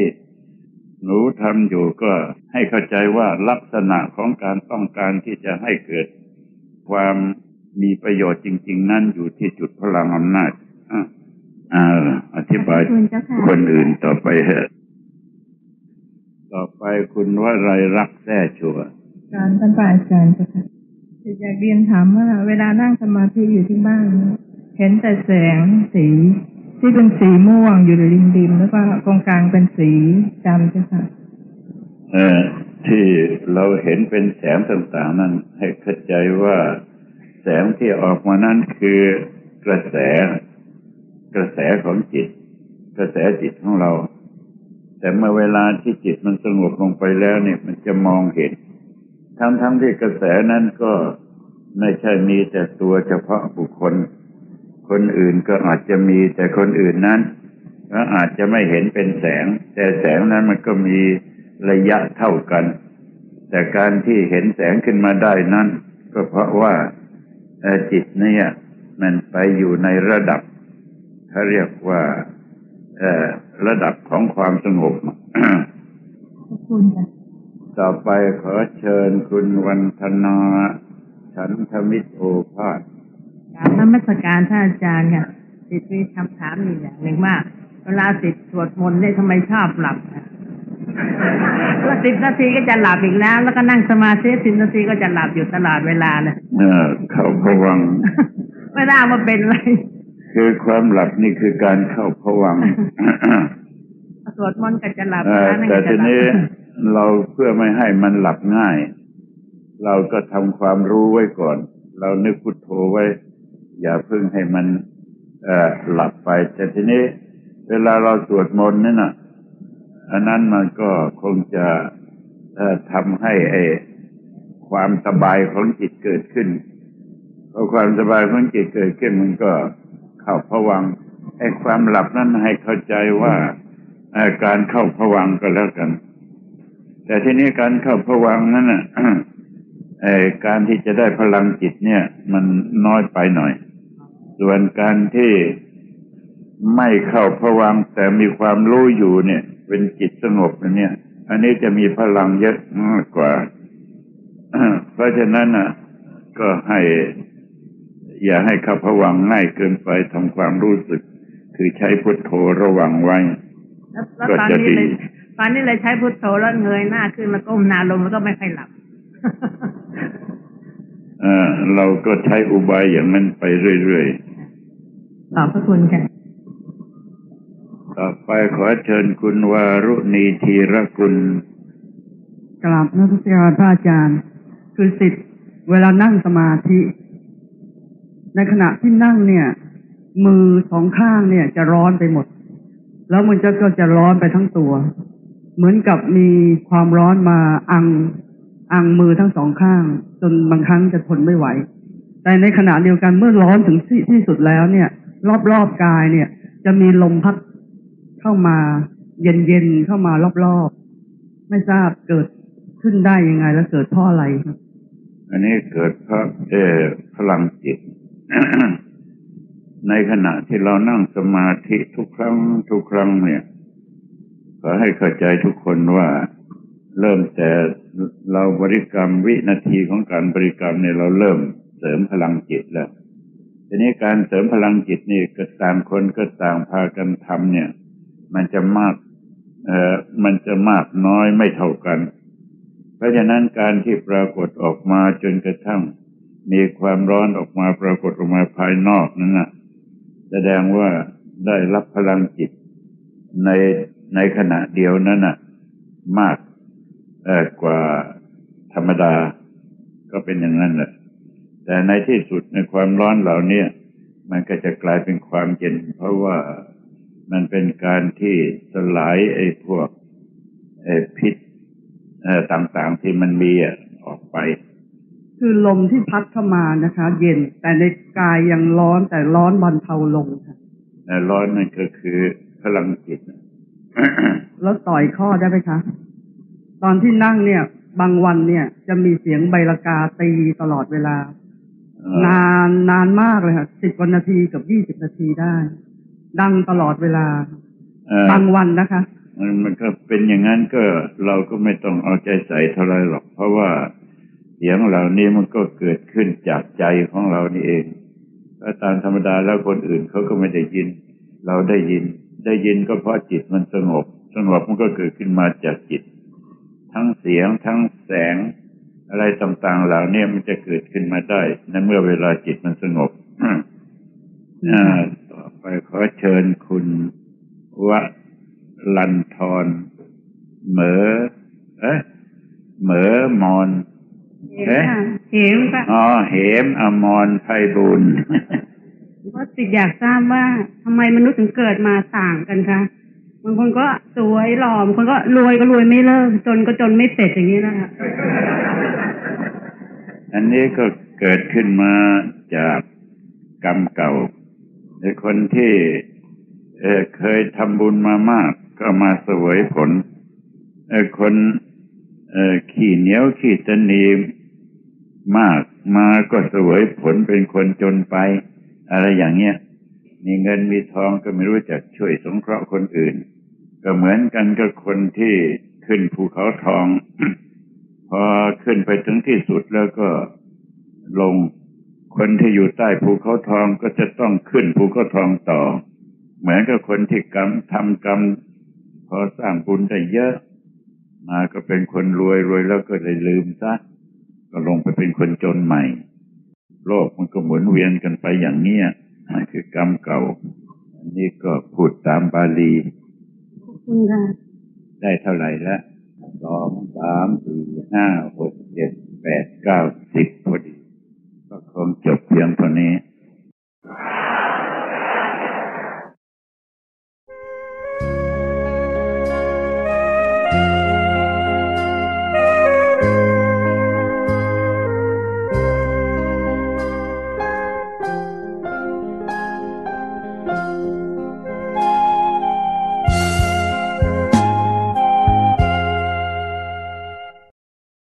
หนูทำอยู่ก็ให้เข้าใจว่าลักษณะของการต้องการที่จะให้เกิด ความมีประโยชน์จริง ๆ นั่นอยู่ที่จุดพลังอำนาจอ่าอธิบายคนอื่นต่อไปเถอะต่อไปคุณว่าไรรักแท้ชัวการท่านอาจารย์ค่ะ อยากเรียนถามว่า เวลานั่งสมาธิอยู่ที่บ้าน เห็นแต่แสงสีที่เป็นสีม่วงอยู่ริมดิมแล้วก็ตรงกลางเป็นสีดำใช่ไหมเออที่เราเห็นเป็นแสงต่างๆ นั้นให้เข้าใจว่าแสงที่ออกมานั้นคือกระแส กระแสของจิต กระแสจิตของเรา แต่เมื่อเวลาที่จิตมันสงบลงไปแล้วเนี่ย มันจะมองเห็น ทั้งๆทที่กระแสนั้นก็ไม่ใช่มีแต่ตัวเฉพาะบุคคล คนอื่นก็อาจจะมีแต่คนอื่นนั้นก็อาจจะไม่เห็นเป็นแสง แต่แสงนั้นมันก็มีระยะเท่ากัน แต่การที่เห็นแสงขึ้นมาได้นั้น ก็เพราะว่าจิตเนี่ยมันไปอยู่ในระดับเขาเรียกว่าระดับของความสงบ ต่อไปขอเชิญคุณวันธนา ฉันทมิตรโอภาสกราบนมัสการท่านอาจารย์ค่ะสิทธิ์มีคำถามอยู่อย่างหนึ่งว่า เวลาสิทธิ์สวดมนต์เนี่ยทำไมชอบหลับแล้วสิบนาทีก็จะหลับอีกแล้ว แล้วก็นั่งสมาธิสิบนาทีก็จะหลับอยู่ตลอดเวลาเลยเออเข้าพวัง ไม่ได้มาเป็นไร คือความหลับนี่คือการเข้าพวังสวดมนต์ก็จะหลับแต่ทีนี้ เราเพื่อไม่ให้มันหลับง่าย เราก็ทำความรู้ไว้ก่อน เรานึกพุทโธไว้ อย่าเพิ่งให้มันหลับไป แต่ทีนี้ เวลาเราสวดมนต์นั่นะอันนั้นมันก็คงจะทำให้ไอ้ความสบายของจิตเกิดขึ้นพอความสบายของจิตเกิดขึ้นมันก็เข้าผวังไอ้ความหลับนั้นให้เข้าใจว่าอ่อการเข้าผวังก็แล้วกัน แต่ทีนี้การเข้าผวังค์นั้นน่ะไอ้การที่จะได้พลังจิตเนี่ย มันน้อยไปหน่อย ส่วนการที่ไม่เข้าผวังค์แต่มีความรู้อยู่เนี่ย เป็นจิตสงบเนี่ย อันนี้จะมีพลังเยอะมากกว่า เพราะฉะนั้นน่ะ ก็ให้ อย่าให้เข้าผวังค์ง่ายเกินไปทำความรู้สึก คือใช้พุทโธระวังไว้แล้วแล้วก็ตอนจะนี้เลยดี ตอนนี้เลยใช้พุทโธแล้วเงยหน้าขึ้นแล้วก้มหน้าลงแล้วก็ไม่ค่อยหลับเอ่อเราก็ใช้อุบายอย่างนั้นไปเรื่อยขอบพระคุณค่ะๆต่อไปขอเชิญคุณวารุณีธีรกุล กราบนักศึกษาพระอาจารย์ คือสิทธิ์เวลานั่งสมาธิ ในขณะที่นั่งเนี่ย มือสองข้างเนี่ยจะร้อนไปหมด แล้วมันจะก็จะร้อนไปทั้งตัว เหมือนกับมีความร้อนมาอังอังมือทั้งสองข้าง จนบางครั้งจะทนไม่ไหว แต่ในขณะเดียวกันเมื่อร้อนถึงที่ที่สุดแล้วเนี่ย รอบๆกายเนี่ย จะมีลมพัดเข้ามาเย็นๆเข้ามารอบๆ ไม่ทราบเกิดขึ้นได้ยังไง และเกิดเพราะอะไรครับ อันนี้เกิดเพราะเออพลังจิต ในขณะที่เรานั่งสมาธิทุกครั้งทุกครั้งเนี่ย ขอให้เข้าใจทุกคนว่าเริ่มแต่เราบริกรรมวินาทีของการบริกรรมเนี่ยเราเริ่มเสริมพลังจิตแล้วทีนี้การเสริมพลังจิตนี่ก็ต่างคนก็ต่างพากันทำเนี่ย มันจะมากเอ่อมันจะมากน้อยไม่เท่ากัน เพราะฉะนั้นการที่ปรากฏออกมาจนกระทั่ง มีความร้อนออกมาปรากฏออกมาภายนอกนั่นนะแสดงว่าได้รับพลังจิตใน ในขณะเดียวนั้นน่ะ มากเอ่อกว่าธรรมดาก็เป็นอย่างนั้นแหละ แต่ในที่สุดในความร้อนเหล่านี้มันก็จะกลายเป็นความเย็น เพราะว่ามันเป็นการที่สลายไอ้พวกไอ้พิษเอ่อต่างๆที่มันมีอะออกไป คือลมที่พัดเข้ามานะคะ เย็นแต่ในกายยังร้อนแต่ร้อนบรรเทาลงค่ะแต่ร้อนนั่นก็คือพลังจิต แล้วต่อยข้อได้ไหมคะ ตอนที่นั่งเนี่ย บางวันเนี่ย จะมีเสียงใบละกาตีตลอดเวลา นานนานมากเลยค่ะสิบกว่านาทีกับยี่สิบนาทีได้ ดังตลอดเวลาเอ่อบางวันนะคะมันมันก็เป็นอย่างนั้นก็เราก็ไม่ต้องเอาใจใส่เท่าไรหรอก เพราะว่าเสียงเหล่านี้มันก็เกิดขึ้นจากใจของเรานี่เองถ้าตามธรรมดาแล้วคนอื่นเขาก็ไม่ได้ยิน เราได้ยิน ได้ยินก็เพราะจิตมันสงบ สงบมันก็เกิดขึ้นมาจากจิต ทั้งเสียงทั้งแสง อะไรต่างๆเหล่านี้มันจะเกิดขึ้นมาได้ในเมื่อเวลาจิตมันสงบอ่าต่อไปขอเชิญคุณวลันทรเหมอเอ๊ะเหมอมอนเอ๊ะเหมค่ะอ๋อเหมอมรไพบุญ ว่าติดอยากทราบว่าทำไมมนุษย์ถึงเกิดมาต่างกันคะบางคนก็สวยหล่อบางคนก็รวยก็รวยไม่เลิกจนก็จนไม่เสร็จอย่างนี้นะคะอันนี้ก็เกิดขึ้นมาจากกรรมเก่าในคนที่เเคยทำบุญมามาก ก็มาเสวยผลคนขี้เหนียวขี้ตนีมากมาก็เสวยผลเป็นคนจนไป อะไรอย่างเงี้ยมีเงินมีทองก็ไม่รู้จักช่วยสงเคราะห์คนอื่น ก็เหมือนกันกับคนที่ขึ้นภูเขาทอง พอขึ้นไปถึงที่สุดแล้วก็ลงคนที่อยู่ใต้ภูเขาทองก็จะต้องขึ้นภูเขาทองต่อ เหมือนกับคนที่กรรมทำกรรมพอสร้างบุญได้เยอะ มาก็เป็นคนรวยรวยแล้วก็เลยลืมซะก็ลงไปเป็นคนจนใหม่ โลกมันก็หมุนเวียนกันไปอย่างเนี้ยนั่นคือกรรมเก่า อันนี้ก็พูดตามบาลีขอบคุณค่ะได้เท่าไหร่แล้วสองสามสี่ห้าหกเจ็ดแปดเก้าสิบพอดี ก็คงจบเพียงเท่านี้